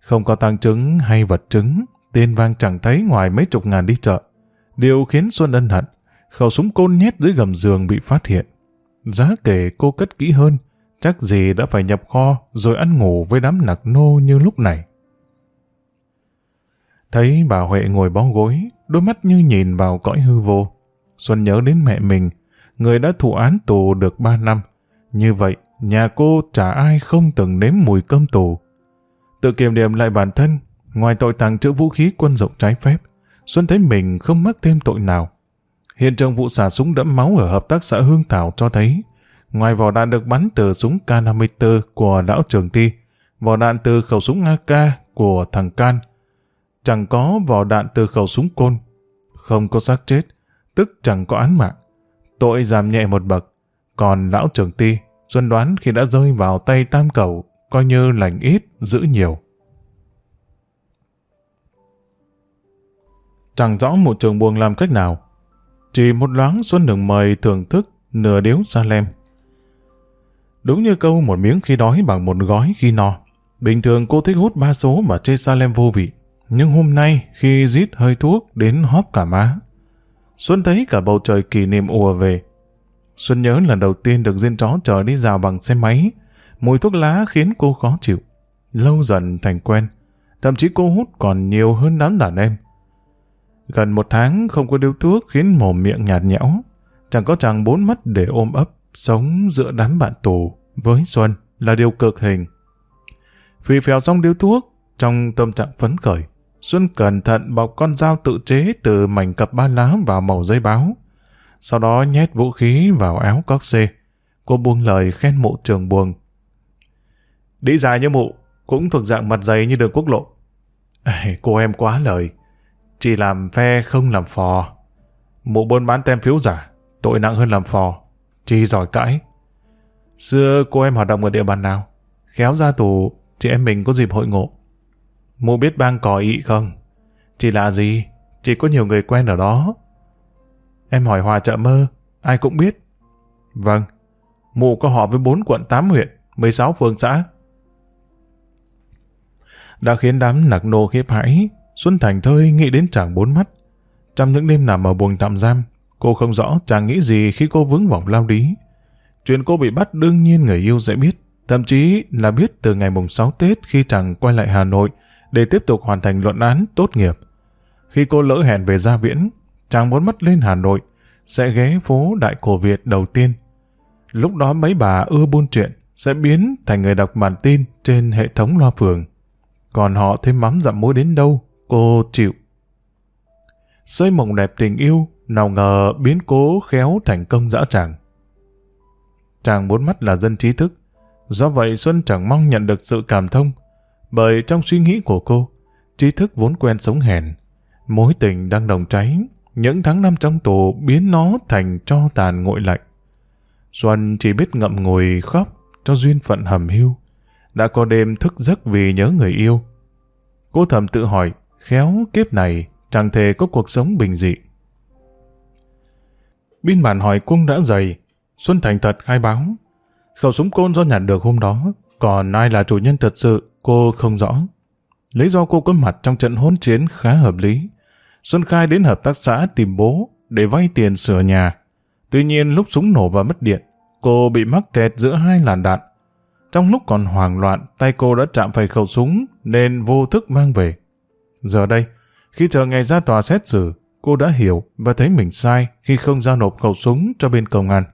Không có tăng chứng hay vật chứng, tên vang chẳng thấy ngoài mấy chục ngàn đi chợ. Điều khiến Xuân ân hận, khẩu súng côn nhét dưới gầm giường bị phát hiện. Giá kể cô cất kỹ hơn, chắc gì đã phải nhập kho rồi ăn ngủ với đám nặc nô như lúc này. Thấy bà Huệ ngồi bó gối, đôi mắt như nhìn vào cõi hư vô. Xuân nhớ đến mẹ mình, người đã thụ án tù được ba năm. Như vậy, nhà cô chả ai không từng nếm mùi cơm tù. Tự kiểm điểm lại bản thân, ngoài tội tàng trữ vũ khí quân dụng trái phép, Xuân thấy mình không mắc thêm tội nào. Hiện trường vụ xả súng đẫm máu ở hợp tác xã Hương Thảo cho thấy, ngoài vỏ đạn được bắn từ súng K-54 của lão trường ti, vỏ đạn từ khẩu súng AK của thằng Can, chẳng có vỏ đạn từ khẩu súng côn, không có xác chết, tức chẳng có án mạng. Tội giảm nhẹ một bậc, còn lão trưởng ti, Xuân đoán khi đã rơi vào tay tam cầu, coi như lành ít, giữ nhiều. Chẳng rõ một trường buồng làm cách nào, chỉ một loáng Xuân được mời thưởng thức nửa điếu sa lem. Đúng như câu một miếng khi đói bằng một gói khi no. Bình thường cô thích hút ba số mà chê Salem vô vị. Nhưng hôm nay khi rít hơi thuốc đến hóp cả má. Xuân thấy cả bầu trời kỷ niệm ùa về. Xuân nhớ lần đầu tiên được diên chó chờ đi rào bằng xe máy. Mùi thuốc lá khiến cô khó chịu. Lâu dần thành quen. Thậm chí cô hút còn nhiều hơn đám đàn em. Gần một tháng không có điếu thuốc khiến mồm miệng nhạt nhẽo. Chẳng có chàng bốn mắt để ôm ấp, sống giữa đám bạn tù với Xuân là điều cực hình. Vì phèo xong điếu thuốc, trong tâm trạng phấn khởi, Xuân cẩn thận bọc con dao tự chế từ mảnh cặp ba lá vào màu giấy báo. Sau đó nhét vũ khí vào áo cóc xê. Cô buông lời khen mụ trường buồng. Đi dài như mụ, cũng thuộc dạng mặt dày như đường quốc lộ. Ê, cô em quá lời. Chỉ làm phe không làm phò. Mụ buôn bán tem phiếu giả, tội nặng hơn làm phò. Chỉ giỏi cãi. Xưa cô em hoạt động ở địa bàn nào? Khéo ra tù, chị em mình có dịp hội ngộ. Mụ biết bang cỏ ị không? Chỉ là gì? Chỉ có nhiều người quen ở đó. Em hỏi Hòa chợ mơ, ai cũng biết. Vâng, mụ có họ với 4 quận 8 huyện, 16 phường xã. Đã khiến đám nặc nô khiếp hãi, Xuân Thành thơi nghĩ đến chàng bốn mắt. Trong những đêm nằm ở buồng tạm giam, cô không rõ chàng nghĩ gì khi cô vướng vòng lao lý. Chuyện cô bị bắt đương nhiên người yêu sẽ biết, thậm chí là biết từ ngày mùng 6 Tết khi chàng quay lại Hà Nội để tiếp tục hoàn thành luận án tốt nghiệp. Khi cô lỡ hẹn về Gia Viễn, chàng muốn mất lên Hà Nội, sẽ ghé phố Đại Cổ Việt đầu tiên. Lúc đó mấy bà ưa buôn chuyện, sẽ biến thành người đọc bản tin trên hệ thống loa phường. Còn họ thêm mắm dặm muối đến đâu, cô chịu. Xây mộng đẹp tình yêu, nào ngờ biến cố khéo thành công dã tràng. Chàng bốn mắt là dân trí thức, do vậy Xuân chẳng mong nhận được sự cảm thông, bởi trong suy nghĩ của cô, trí thức vốn quen sống hèn, mối tình đang đồng cháy, những tháng năm trong tù biến nó thành cho tàn nguội lạnh. Xuân chỉ biết ngậm ngùi khóc cho duyên phận hầm hưu, đã có đêm thức giấc vì nhớ người yêu. Cô thầm tự hỏi, khéo kiếp này chẳng thể có cuộc sống bình dị. Biên bản hỏi cung đã dày, Xuân thành thật khai báo. Khẩu súng côn do nhận được hôm đó, còn ai là chủ nhân thật sự, cô không rõ. Lý do cô có mặt trong trận hỗn chiến khá hợp lý. Xuân khai đến hợp tác xã tìm bố để vay tiền sửa nhà. Tuy nhiên lúc súng nổ và mất điện, cô bị mắc kẹt giữa hai làn đạn. Trong lúc còn hoảng loạn, tay cô đã chạm phải khẩu súng nên vô thức mang về. Giờ đây, khi chờ ngày ra tòa xét xử, cô đã hiểu và thấy mình sai khi không giao nộp khẩu súng cho bên công an.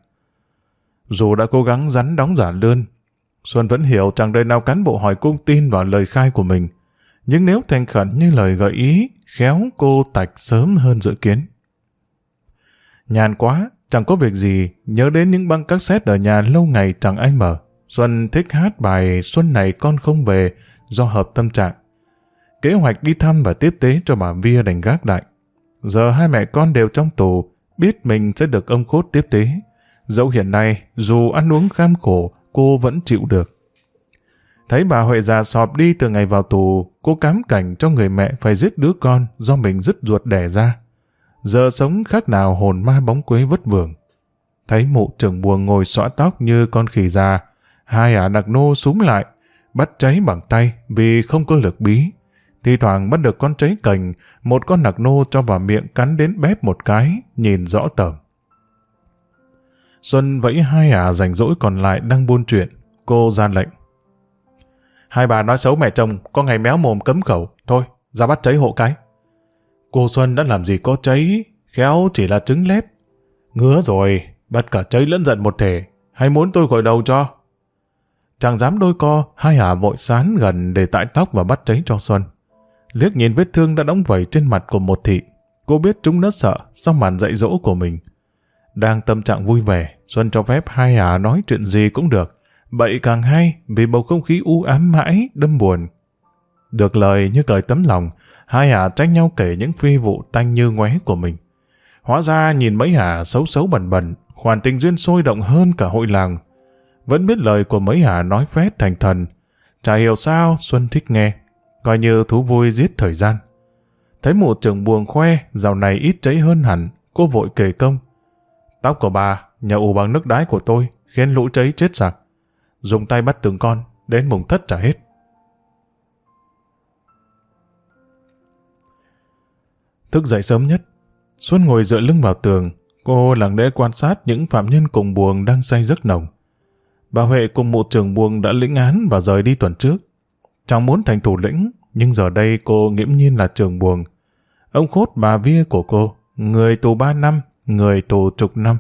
Dù đã cố gắng rắn đóng giả lươn, Xuân vẫn hiểu chẳng đời nào cán bộ hỏi cung tin vào lời khai của mình. Nhưng nếu thành khẩn như lời gợi ý, khéo cô tạch sớm hơn dự kiến. Nhàn quá, chẳng có việc gì, nhớ đến những băng cassette ở nhà lâu ngày chẳng ai mở. Xuân thích hát bài Xuân này con không về do hợp tâm trạng. Kế hoạch đi thăm và tiếp tế cho bà Via đành gác lại. Giờ hai mẹ con đều trong tù, biết mình sẽ được ông Khốt tiếp tế. Dẫu hiện nay, dù ăn uống kham khổ, cô vẫn chịu được. Thấy bà Huệ già sọp đi từ ngày vào tù, cô cám cảnh cho người mẹ phải giết đứa con do mình dứt ruột đẻ ra. Giờ sống khác nào hồn ma bóng quế vất vưởng. Thấy mụ trưởng buồn ngồi xõa tóc như con khỉ già, hai ả nặc nô súng lại, bắt cháy bằng tay vì không có lực bí. Thì thoảng bắt được con cháy cành, một con nặc nô cho vào miệng cắn đến bép một cái, nhìn rõ tởm. Xuân vẫy hai ả rảnh rỗi còn lại đang buôn chuyện, cô ra lệnh. Hai bà nói xấu mẹ chồng, có ngày méo mồm cấm khẩu, thôi, ra bắt cháy hộ cái. Cô Xuân đã làm gì có cháy, khéo chỉ là trứng lép. Ngứa rồi, bắt cả cháy lẫn giận một thể, hay muốn tôi gọi đầu cho? Chàng dám đôi co, hai ả vội sán gần để tại tóc và bắt cháy cho Xuân. Liếc nhìn vết thương đã đóng vẩy trên mặt của một thị, cô biết chúng nó sợ sau màn dạy dỗ của mình. Đang tâm trạng vui vẻ, Xuân cho phép hai ả nói chuyện gì cũng được. Bậy càng hay vì bầu không khí u ám mãi, đâm buồn. Được lời như cởi tấm lòng, hai ả tranh nhau kể những phi vụ tanh như ngoé của mình. Hóa ra nhìn mấy ả xấu xấu bẩn bẩn, hoàn tình duyên sôi động hơn cả hội làng. Vẫn biết lời của mấy ả nói phét thành thần. Chả hiểu sao Xuân thích nghe, coi như thú vui giết thời gian. Thấy mụ trưởng buồn khoe, dạo này ít cháy hơn hẳn, cô vội kể công. Tóc của bà nhà ủ bằng nước đái của tôi, khiến lũ cháy chết sạc. dùng tay bắt từng con, đến mùng thất trả hết. Thức dậy sớm nhất, Xuân ngồi dựa lưng vào tường, cô lặng lẽ quan sát những phạm nhân cùng buồng đang say giấc nồng. Bà Huệ cùng một trưởng buồng đã lĩnh án và rời đi tuần trước. Chẳng muốn thành thủ lĩnh, nhưng giờ đây cô nghiễm nhiên là trưởng buồng. Ông khốt bà vía của cô, người tù ba năm, người tù chục năm,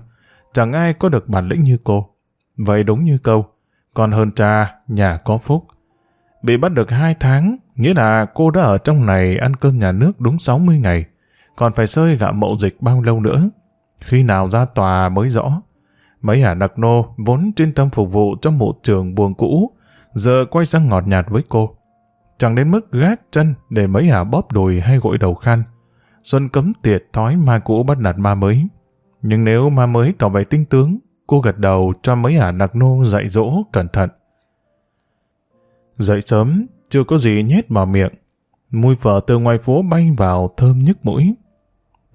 chẳng ai có được bản lĩnh như cô. Vậy đúng như câu, còn hơn cha, nhà có phúc. Bị bắt được hai tháng, nghĩa là cô đã ở trong này ăn cơm nhà nước đúng 60 ngày, còn phải sơi gạo mậu dịch bao lâu nữa. Khi nào ra tòa mới rõ. Mấy ả nặc nô vốn chuyên tâm phục vụ cho một trường buồn cũ, giờ quay sang ngọt nhạt với cô. Chẳng đến mức gác chân để mấy ả bóp đùi hay gội đầu khăn. Xuân cấm tiệt thói ma cũ bắt nạt ma mới. Nhưng nếu ma mới tỏ vẻ tinh tướng, cô gật đầu cho mấy ả nặc nô dạy dỗ cẩn thận. Dậy sớm, chưa có gì nhét vào miệng. Mùi phở từ ngoài phố bay vào thơm nhức mũi.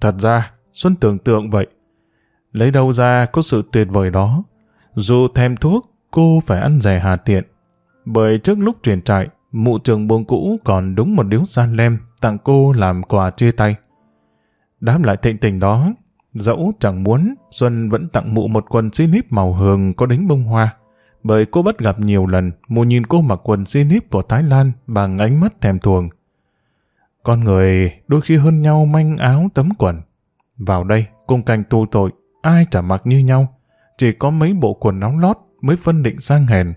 Thật ra, Xuân tưởng tượng vậy. Lấy đâu ra có sự tuyệt vời đó. Dù thèm thuốc, cô phải ăn rẻ hà tiện. Bởi trước lúc chuyển trại, mụ trường buông cũ còn đúng một điếu san lem tặng cô làm quà chia tay. Đáp lại thịnh tình đó, dẫu chẳng muốn, Xuân vẫn tặng mụ một quần slip màu hường có đính bông hoa. Bởi cô bắt gặp nhiều lần, mụ nhìn cô mặc quần slip của Thái Lan bằng ánh mắt thèm thuồng. Con người đôi khi hơn nhau manh áo tấm quần. Vào đây, cùng cành tu tội, ai chả mặc như nhau. Chỉ có mấy bộ quần áo lót mới phân định sang hèn.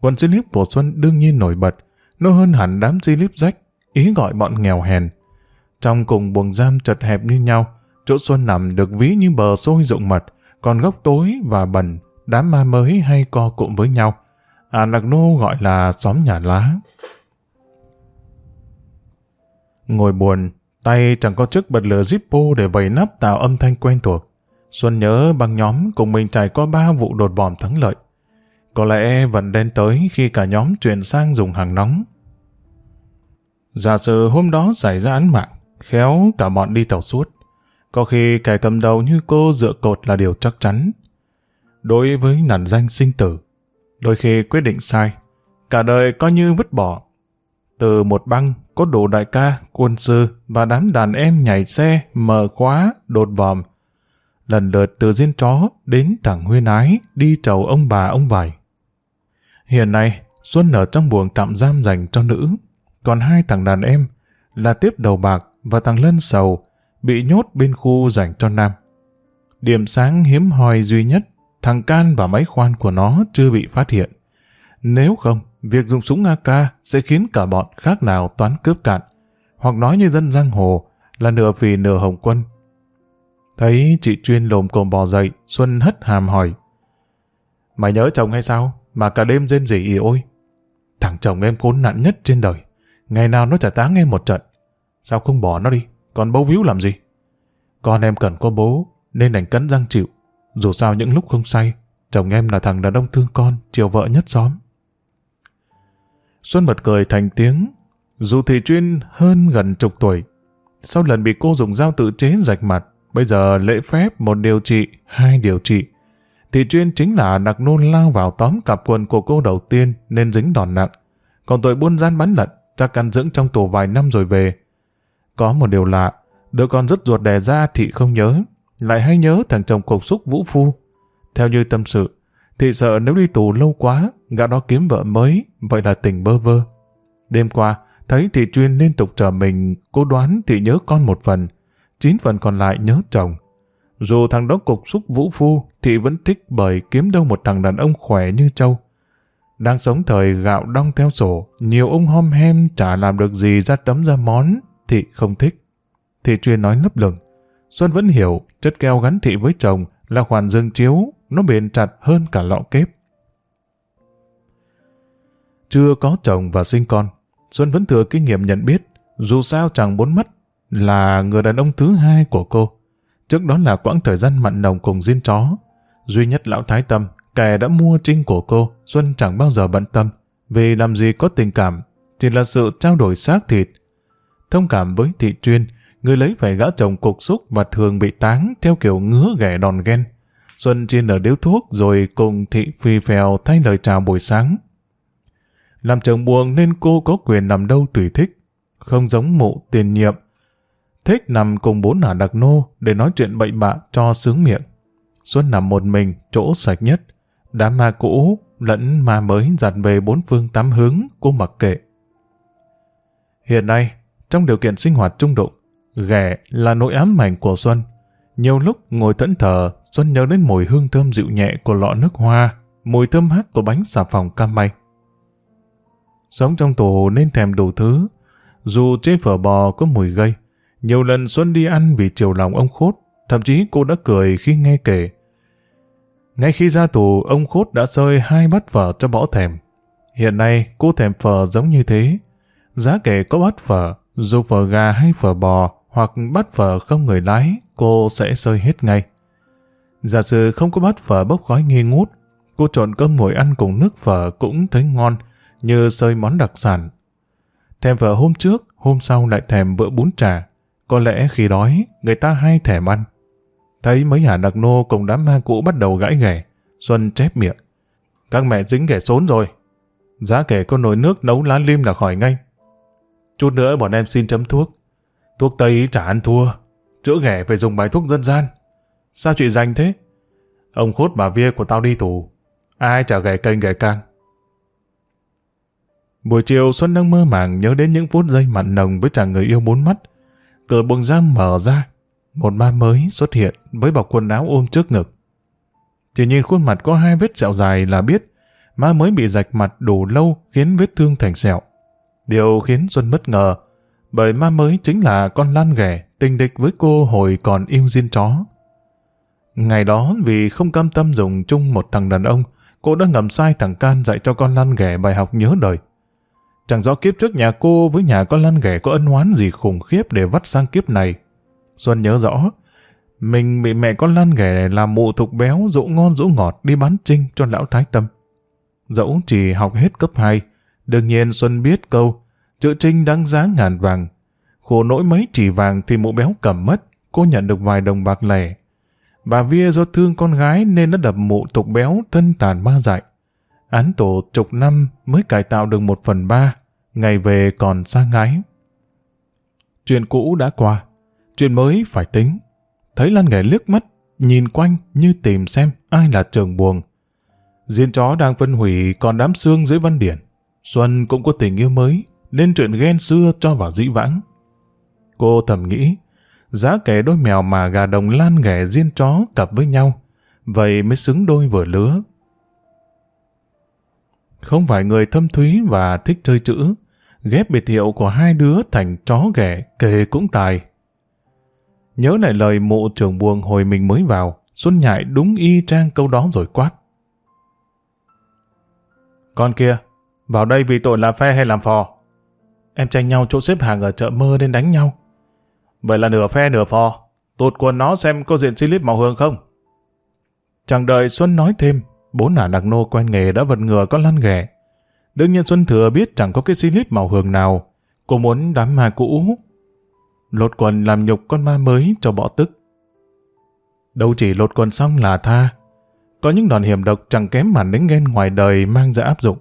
Quần slip của Xuân đương nhiên nổi bật, nó hơn hẳn đám slip rách, ý gọi bọn nghèo hèn. Trong cùng buồng giam chật hẹp như nhau, chỗ Xuân nằm được ví như bờ sôi rộng mật, còn góc tối và bẩn, đám ma mới hay co cụm với nhau. À Lạc Nô gọi là xóm nhà lá. Ngồi buồn, tay chẳng có chiếc bật lửa Zippo để vầy nắp tạo âm thanh quen thuộc. Xuân nhớ băng nhóm cùng mình trải qua ba vụ đột vòm thắng lợi. Có lẽ vẫn đến tới khi cả nhóm chuyển sang dùng hàng nóng. Giả sử hôm đó xảy ra án mạng, khéo cả bọn đi tàu suốt. Có khi kẻ cầm đầu như cô dựa cột là điều chắc chắn. Đối với nản danh sinh tử, đôi khi quyết định sai, cả đời coi như vứt bỏ. Từ một băng có đủ đại ca, quân sư và đám đàn em nhảy xe, mở khóa, đột vòm. Lần lượt từ diên chó đến thẳng huyên ái đi trầu ông bà ông vải. Hiện nay, Xuân ở trong buồng tạm giam dành cho nữ, còn hai thằng đàn em là tiếp đầu bạc và thằng lân sầu bị nhốt bên khu dành cho nam. Điểm sáng hiếm hoi duy nhất, thằng can và máy khoan của nó chưa bị phát hiện. Nếu không, việc dùng súng AK sẽ khiến cả bọn khác nào toán cướp cạn, hoặc nói như dân giang hồ là nửa vì nửa hồng quân. Thấy chị chuyên lồm cồm bò dậy, Xuân hất hàm hỏi. Mày nhớ chồng hay sao? Mà cả đêm rên rỉ ỉ ôi. Thằng chồng em khốn nạn nhất trên đời. Ngày nào nó trả táng em một trận. Sao không bỏ nó đi? Còn bấu víu làm gì? Con em cần có bố, nên đành cắn răng chịu. Dù sao những lúc không say, chồng em là thằng đàn ông thương con, chiều vợ nhất xóm. Xuân bật cười thành tiếng. Dù thị chuyên hơn gần chục tuổi, sau lần bị cô dùng dao tự chế rạch mặt, bây giờ lễ phép một điều trị, hai điều trị. Thị chuyên chính là nặc nôn lao vào tóm cặp quần của cô đầu tiên nên dính đòn nặng. Còn tội buôn gian bắn lận, chắc ăn dưỡng trong tù vài năm rồi về. Có một điều lạ, đứa con rất ruột đẻ ra thị không nhớ, lại hay nhớ thằng chồng cục xúc vũ phu. Theo như tâm sự, Thị sợ nếu đi tù lâu quá, gã đó kiếm vợ mới, vậy là tình bơ vơ. Đêm qua, thấy thị chuyên liên tục chờ mình, cô đoán thị nhớ con một phần, chín phần còn lại nhớ chồng. Dù thằng đó cục xúc vũ phu, thị vẫn thích bởi kiếm đâu một thằng đàn ông khỏe như châu. Đang sống thời gạo đong theo sổ, nhiều ông hom hem chả làm được gì ra tấm ra món, thị không thích. Thị chuyên nói lấp lửng. Xuân vẫn hiểu, chất keo gắn thị với chồng là khoản dương chiếu nó bền chặt hơn cả lọ kép. Chưa có chồng và sinh con, Xuân vẫn thừa kinh nghiệm nhận biết, dù sao chàng bốn mất là người đàn ông thứ hai của cô. Trước đó là quãng thời gian mặn nồng cùng diên chó. Duy nhất lão Thái Tâm, kẻ đã mua trinh của cô, Xuân chẳng bao giờ bận tâm, vì làm gì có tình cảm, chỉ là sự trao đổi xác thịt. Thông cảm với thị chuyên, người lấy phải gã chồng cục xúc và thường bị táng theo kiểu ngứa ghẻ đòn ghen. Xuân chia nở điếu thuốc rồi cùng thị phi phèo thay lời chào buổi sáng. Làm chồng buồn nên cô có quyền nằm đâu tùy thích, không giống mụ tiền nhiệm. Thích nằm cùng bốn ả đặc nô để nói chuyện bậy bạ cho sướng miệng. Xuân nằm một mình, chỗ sạch nhất. Đám ma cũ lẫn ma mới giặt về bốn phương tám hướng, cô mặc kệ. Hiện nay, trong điều kiện sinh hoạt trung đụng, ghẻ là nỗi ám ảnh của Xuân. Nhiều lúc ngồi thẫn thờ, Xuân nhớ đến mùi hương thơm dịu nhẹ của lọ nước hoa, mùi thơm hát của bánh xà phòng cam may. Sống trong tù nên thèm đủ thứ, dù trên phở bò có mùi gây. Nhiều lần Xuân đi ăn vì chiều lòng ông Khốt, thậm chí cô đã cười khi nghe kể. Ngay khi ra tù, ông Khốt đã rơi hai bát phở cho bỏ thèm. Hiện nay, cô thèm phở giống như thế. Giá kể có bát phở, dù phở gà hay phở bò, hoặc bát phở không người lái, cô sẽ rơi hết ngay. Giả sử không có bát phở bốc khói nghi ngút, cô trộn cơm ngồi ăn cùng nước phở cũng thấy ngon, như sơi món đặc sản. Thèm phở hôm trước, hôm sau lại thèm bữa bún trà. Có lẽ khi đói, người ta hay thèm ăn. Thấy mấy hả đặc nô cùng đám ma cũ bắt đầu gãi ghẻ, Xuân chép miệng. Các mẹ dính ghẻ xốn rồi. Giá kể có nồi nước nấu lá lim là khỏi ngay. Chút nữa bọn em xin chấm thuốc. Thuốc Tây chả ăn thua. Chữa ghẻ phải dùng bài thuốc dân gian. Sao chị dành thế? Ông khốt bà vía của tao đi tù. Ai chả ghẻ kênh ghẻ càng. Buổi chiều Xuân đang mơ màng nhớ đến những phút giây mặn nồng với chàng người yêu bốn mắt. Cửa buồng giam mở ra. Một ma mới xuất hiện với bọc quần áo ôm trước ngực. Chỉ nhìn khuôn mặt có hai vết sẹo dài là biết ma mới bị rạch mặt đủ lâu khiến vết thương thành sẹo. Điều khiến Xuân bất ngờ bởi ma mới chính là con lan ghẻ tình địch với cô hồi còn yêu diên chó. Ngày đó vì không cam tâm dùng chung một thằng đàn ông, cô đã ngầm sai thằng Can dạy cho con lan ghẻ bài học nhớ đời. Chẳng rõ kiếp trước nhà cô với nhà con lan ghẻ có ân oán gì khủng khiếp để vắt sang kiếp này. Xuân nhớ rõ, mình bị mẹ con lan ghẻ làm mụ thục béo dỗ ngon dỗ ngọt đi bán trinh cho lão thái tâm. Dẫu chỉ học hết cấp 2, đương nhiên Xuân biết câu chữ trinh đáng giá ngàn vàng. Khổ nỗi mấy chỉ vàng thì mụ béo cầm mất, cô nhận được vài đồng bạc lẻ. Bà Via do thương con gái nên đã đập mụ tục béo thân tàn ma dại. Án tổ chục năm mới cải tạo được một phần ba, ngày về còn xa ngái. Chuyện cũ đã qua, chuyện mới phải tính. Thấy Lan Nghề liếc mắt, nhìn quanh như tìm xem ai là trường buồn. Diên chó đang phân hủy còn đám xương dưới văn điển. Xuân cũng có tình yêu mới, nên chuyện ghen xưa cho vào dĩ vãng. Cô thầm nghĩ, giá kẻ đôi mèo mà gà đồng lan ghẻ diên chó cặp với nhau, vậy mới xứng đôi vừa lứa. Không phải người thâm thúy và thích chơi chữ, ghép biệt hiệu của hai đứa thành chó ghẻ kề cũng tài. Nhớ lại lời mụ trưởng buồng hồi mình mới vào, Xuân Nhại đúng y trang câu đó rồi quát. Con kia, vào đây vì tội là phe hay làm phò? Em tranh nhau chỗ xếp hàng ở chợ mơ nên đánh nhau. Vậy là nửa phe nửa phò. Tụt quần nó xem có diện slip màu hương không? Chẳng đợi Xuân nói thêm, bốn ả đặc nô quen nghề đã vật ngừa con lăn ghẻ. Đương nhiên Xuân thừa biết chẳng có cái slip màu hương nào. Cô muốn đám ma cũ. Lột quần làm nhục con ma mới cho bỏ tức. Đâu chỉ lột quần xong là tha. Có những đòn hiểm độc chẳng kém bản đánh ghen ngoài đời mang ra áp dụng.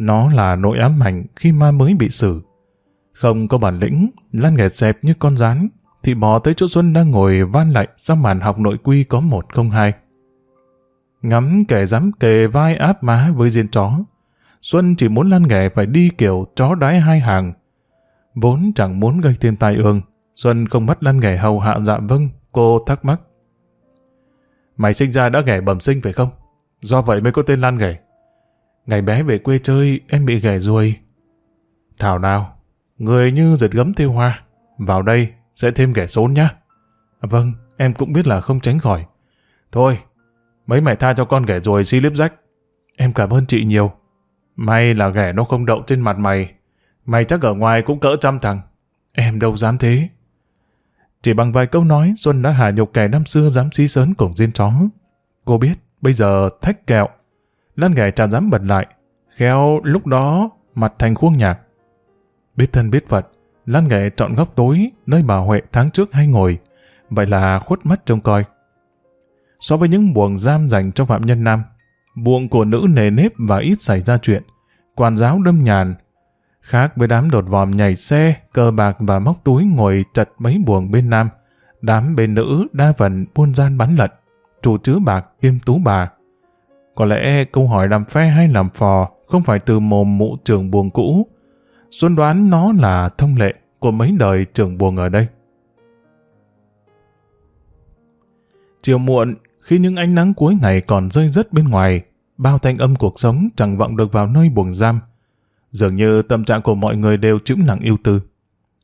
Nó là nỗi ám ảnh khi ma mới bị xử. Không có bản lĩnh, Lan nghẹt xẹp như con rán, thì bò tới chỗ Xuân đang ngồi van lạnh sau màn học nội quy có một không hai. Ngắm kẻ dám kề vai áp má với diên chó. Xuân chỉ muốn Lan nghè phải đi kiểu chó đái hai hàng. Vốn chẳng muốn gây thêm tai ương, Xuân không bắt Lan nghè hầu hạ dạ vâng, cô thắc mắc. Mày sinh ra đã ghẻ bẩm sinh phải không? Do vậy mới có tên Lan ghẻ. Ngày bé về quê chơi, em bị ghẻ ruồi. Thảo nào, Người như giật gấm tiêu hoa. Vào đây, sẽ thêm ghẻ xốn nhá. vâng, em cũng biết là không tránh khỏi. Thôi, mấy mày tha cho con ghẻ ruồi xí liếp rách. Em cảm ơn chị nhiều. May là ghẻ nó không đậu trên mặt mày. Mày chắc ở ngoài cũng cỡ trăm thằng. Em đâu dám thế. Chỉ bằng vài câu nói, Xuân đã hạ nhục kẻ năm xưa dám xí sớn cùng diên chó. Cô biết, bây giờ thách kẹo. Lan ghẻ chả dám bật lại. Khéo lúc đó, mặt thành khuôn nhạc. Biết thân biết Phật, Lan Nghệ chọn góc tối nơi bà Huệ tháng trước hay ngồi, vậy là khuất mắt trông coi. So với những buồng giam dành cho phạm nhân nam, buồng của nữ nề nếp và ít xảy ra chuyện. Quản giáo đâm nhàn, khác với đám đột vòm nhảy xe, cờ bạc và móc túi ngồi chật mấy buồng bên nam. Đám bên nữ đa phần buôn gian bắn lận, chủ chứa bạc kiêm tú bà. Có lẽ câu hỏi làm phe hay làm phò không phải từ mồm mụ trưởng buồng cũ. Xuân đoán nó là thông lệ của mấy đời trưởng buồng ở đây. Chiều muộn, khi những ánh nắng cuối ngày còn rơi rớt bên ngoài, bao thanh âm cuộc sống chẳng vọng được vào nơi buồng giam. Dường như tâm trạng của mọi người đều chững nặng yêu tư.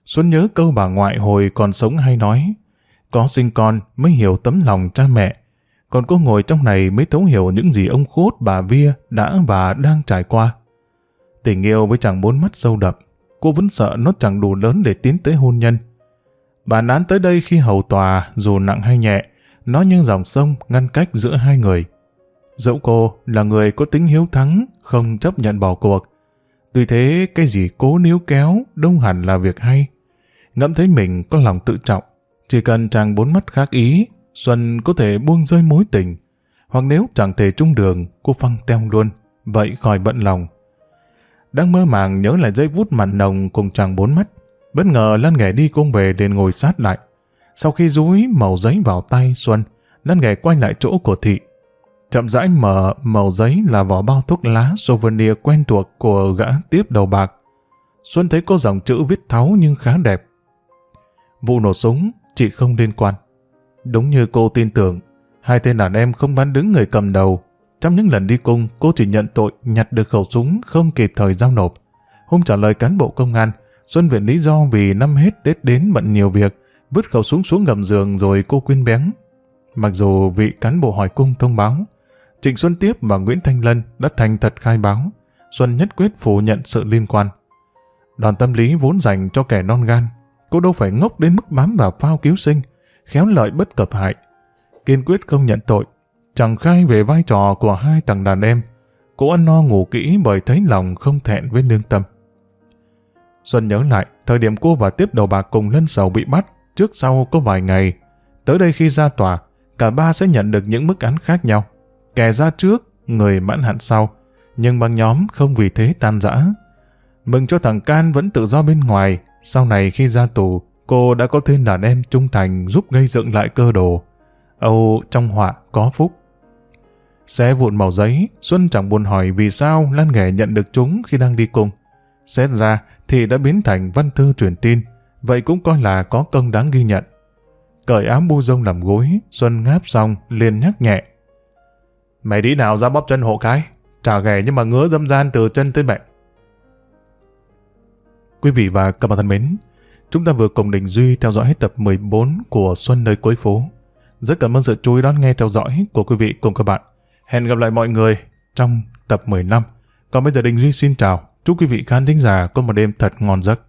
Xuân nhớ câu bà ngoại hồi còn sống hay nói, có sinh con mới hiểu tấm lòng cha mẹ, còn cô ngồi trong này mới thấu hiểu những gì ông Khốt bà Via đã và đang trải qua. Tình yêu với chàng bốn mắt sâu đậm, cô vẫn sợ nó chẳng đủ lớn để tiến tới hôn nhân. Bản án tới đây khi hầu tòa, dù nặng hay nhẹ, nó như dòng sông ngăn cách giữa hai người. Dẫu cô là người có tính hiếu thắng, không chấp nhận bỏ cuộc. Tuy thế, cái gì cố níu kéo, đông hẳn là việc hay. Ngẫm thấy mình có lòng tự trọng, chỉ cần chàng bốn mắt khác ý, Xuân có thể buông rơi mối tình. Hoặc nếu chẳng thể chung đường, cô phăng teo luôn, vậy khỏi bận lòng. Đang mơ màng nhớ lại giây phút mặn nồng cùng chàng bốn mắt. Bất ngờ Lan nghệ đi cùng về đến ngồi sát lại. Sau khi rúi màu giấy vào tay Xuân, Lan nghệ quay lại chỗ của thị. Chậm rãi mở màu giấy là vỏ bao thuốc lá souvenir quen thuộc của gã tiếp đầu bạc. Xuân thấy có dòng chữ viết tháo nhưng khá đẹp. Vụ nổ súng chị không liên quan. Đúng như cô tin tưởng, hai tên đàn em không bán đứng người cầm đầu. Trong những lần đi cung, cô chỉ nhận tội nhặt được khẩu súng không kịp thời giao nộp. Hôm trả lời cán bộ công an, Xuân viện lý do vì năm hết Tết đến bận nhiều việc, vứt khẩu súng xuống gầm giường rồi cô quyên bén. Mặc dù vị cán bộ hỏi cung thông báo, Trịnh Xuân Tiếp và Nguyễn Thanh Lân đã thành thật khai báo, Xuân nhất quyết phủ nhận sự liên quan. Đòn tâm lý vốn dành cho kẻ non gan, cô đâu phải ngốc đến mức bám vào phao cứu sinh, khéo lợi bất cập hại. Kiên quyết không nhận tội, chẳng khai về vai trò của hai thằng đàn em. Cô ăn no ngủ kỹ bởi thấy lòng không thẹn với lương tâm. Xuân nhớ lại, thời điểm cô và tiếp đầu bạc cùng lân sầu bị bắt, trước sau có vài ngày. Tới đây khi ra tòa, cả ba sẽ nhận được những mức án khác nhau. Kẻ ra trước, người mãn hạn sau, nhưng băng nhóm không vì thế tan rã. Mừng cho thằng Can vẫn tự do bên ngoài, sau này khi ra tù, cô đã có thêm đàn em trung thành giúp gây dựng lại cơ đồ. Âu trong họa có phúc. Xé vụn màu giấy, Xuân chẳng buồn hỏi vì sao Lan nghề nhận được chúng khi đang đi cùng. Xét ra thì đã biến thành văn thư truyền tin, vậy cũng coi là có công đáng ghi nhận. Cởi áo bu rông làm gối, Xuân ngáp xong liền nhắc nhẹ. Mày đi nào ra bóp chân hộ cái, trả ghẻ nhưng mà ngứa dâm gian từ chân tới bệnh. Quý vị và các bạn thân mến, chúng ta vừa cùng Đình Duy theo dõi hết tập 14 của Xuân nơi cuối phố. Rất cảm ơn sự chú ý đón nghe theo dõi của quý vị cùng các bạn. Hẹn gặp lại mọi người trong tập 15. Còn bây giờ Đình Duy xin chào. Chúc quý vị khán thính giả có một đêm thật ngon giấc.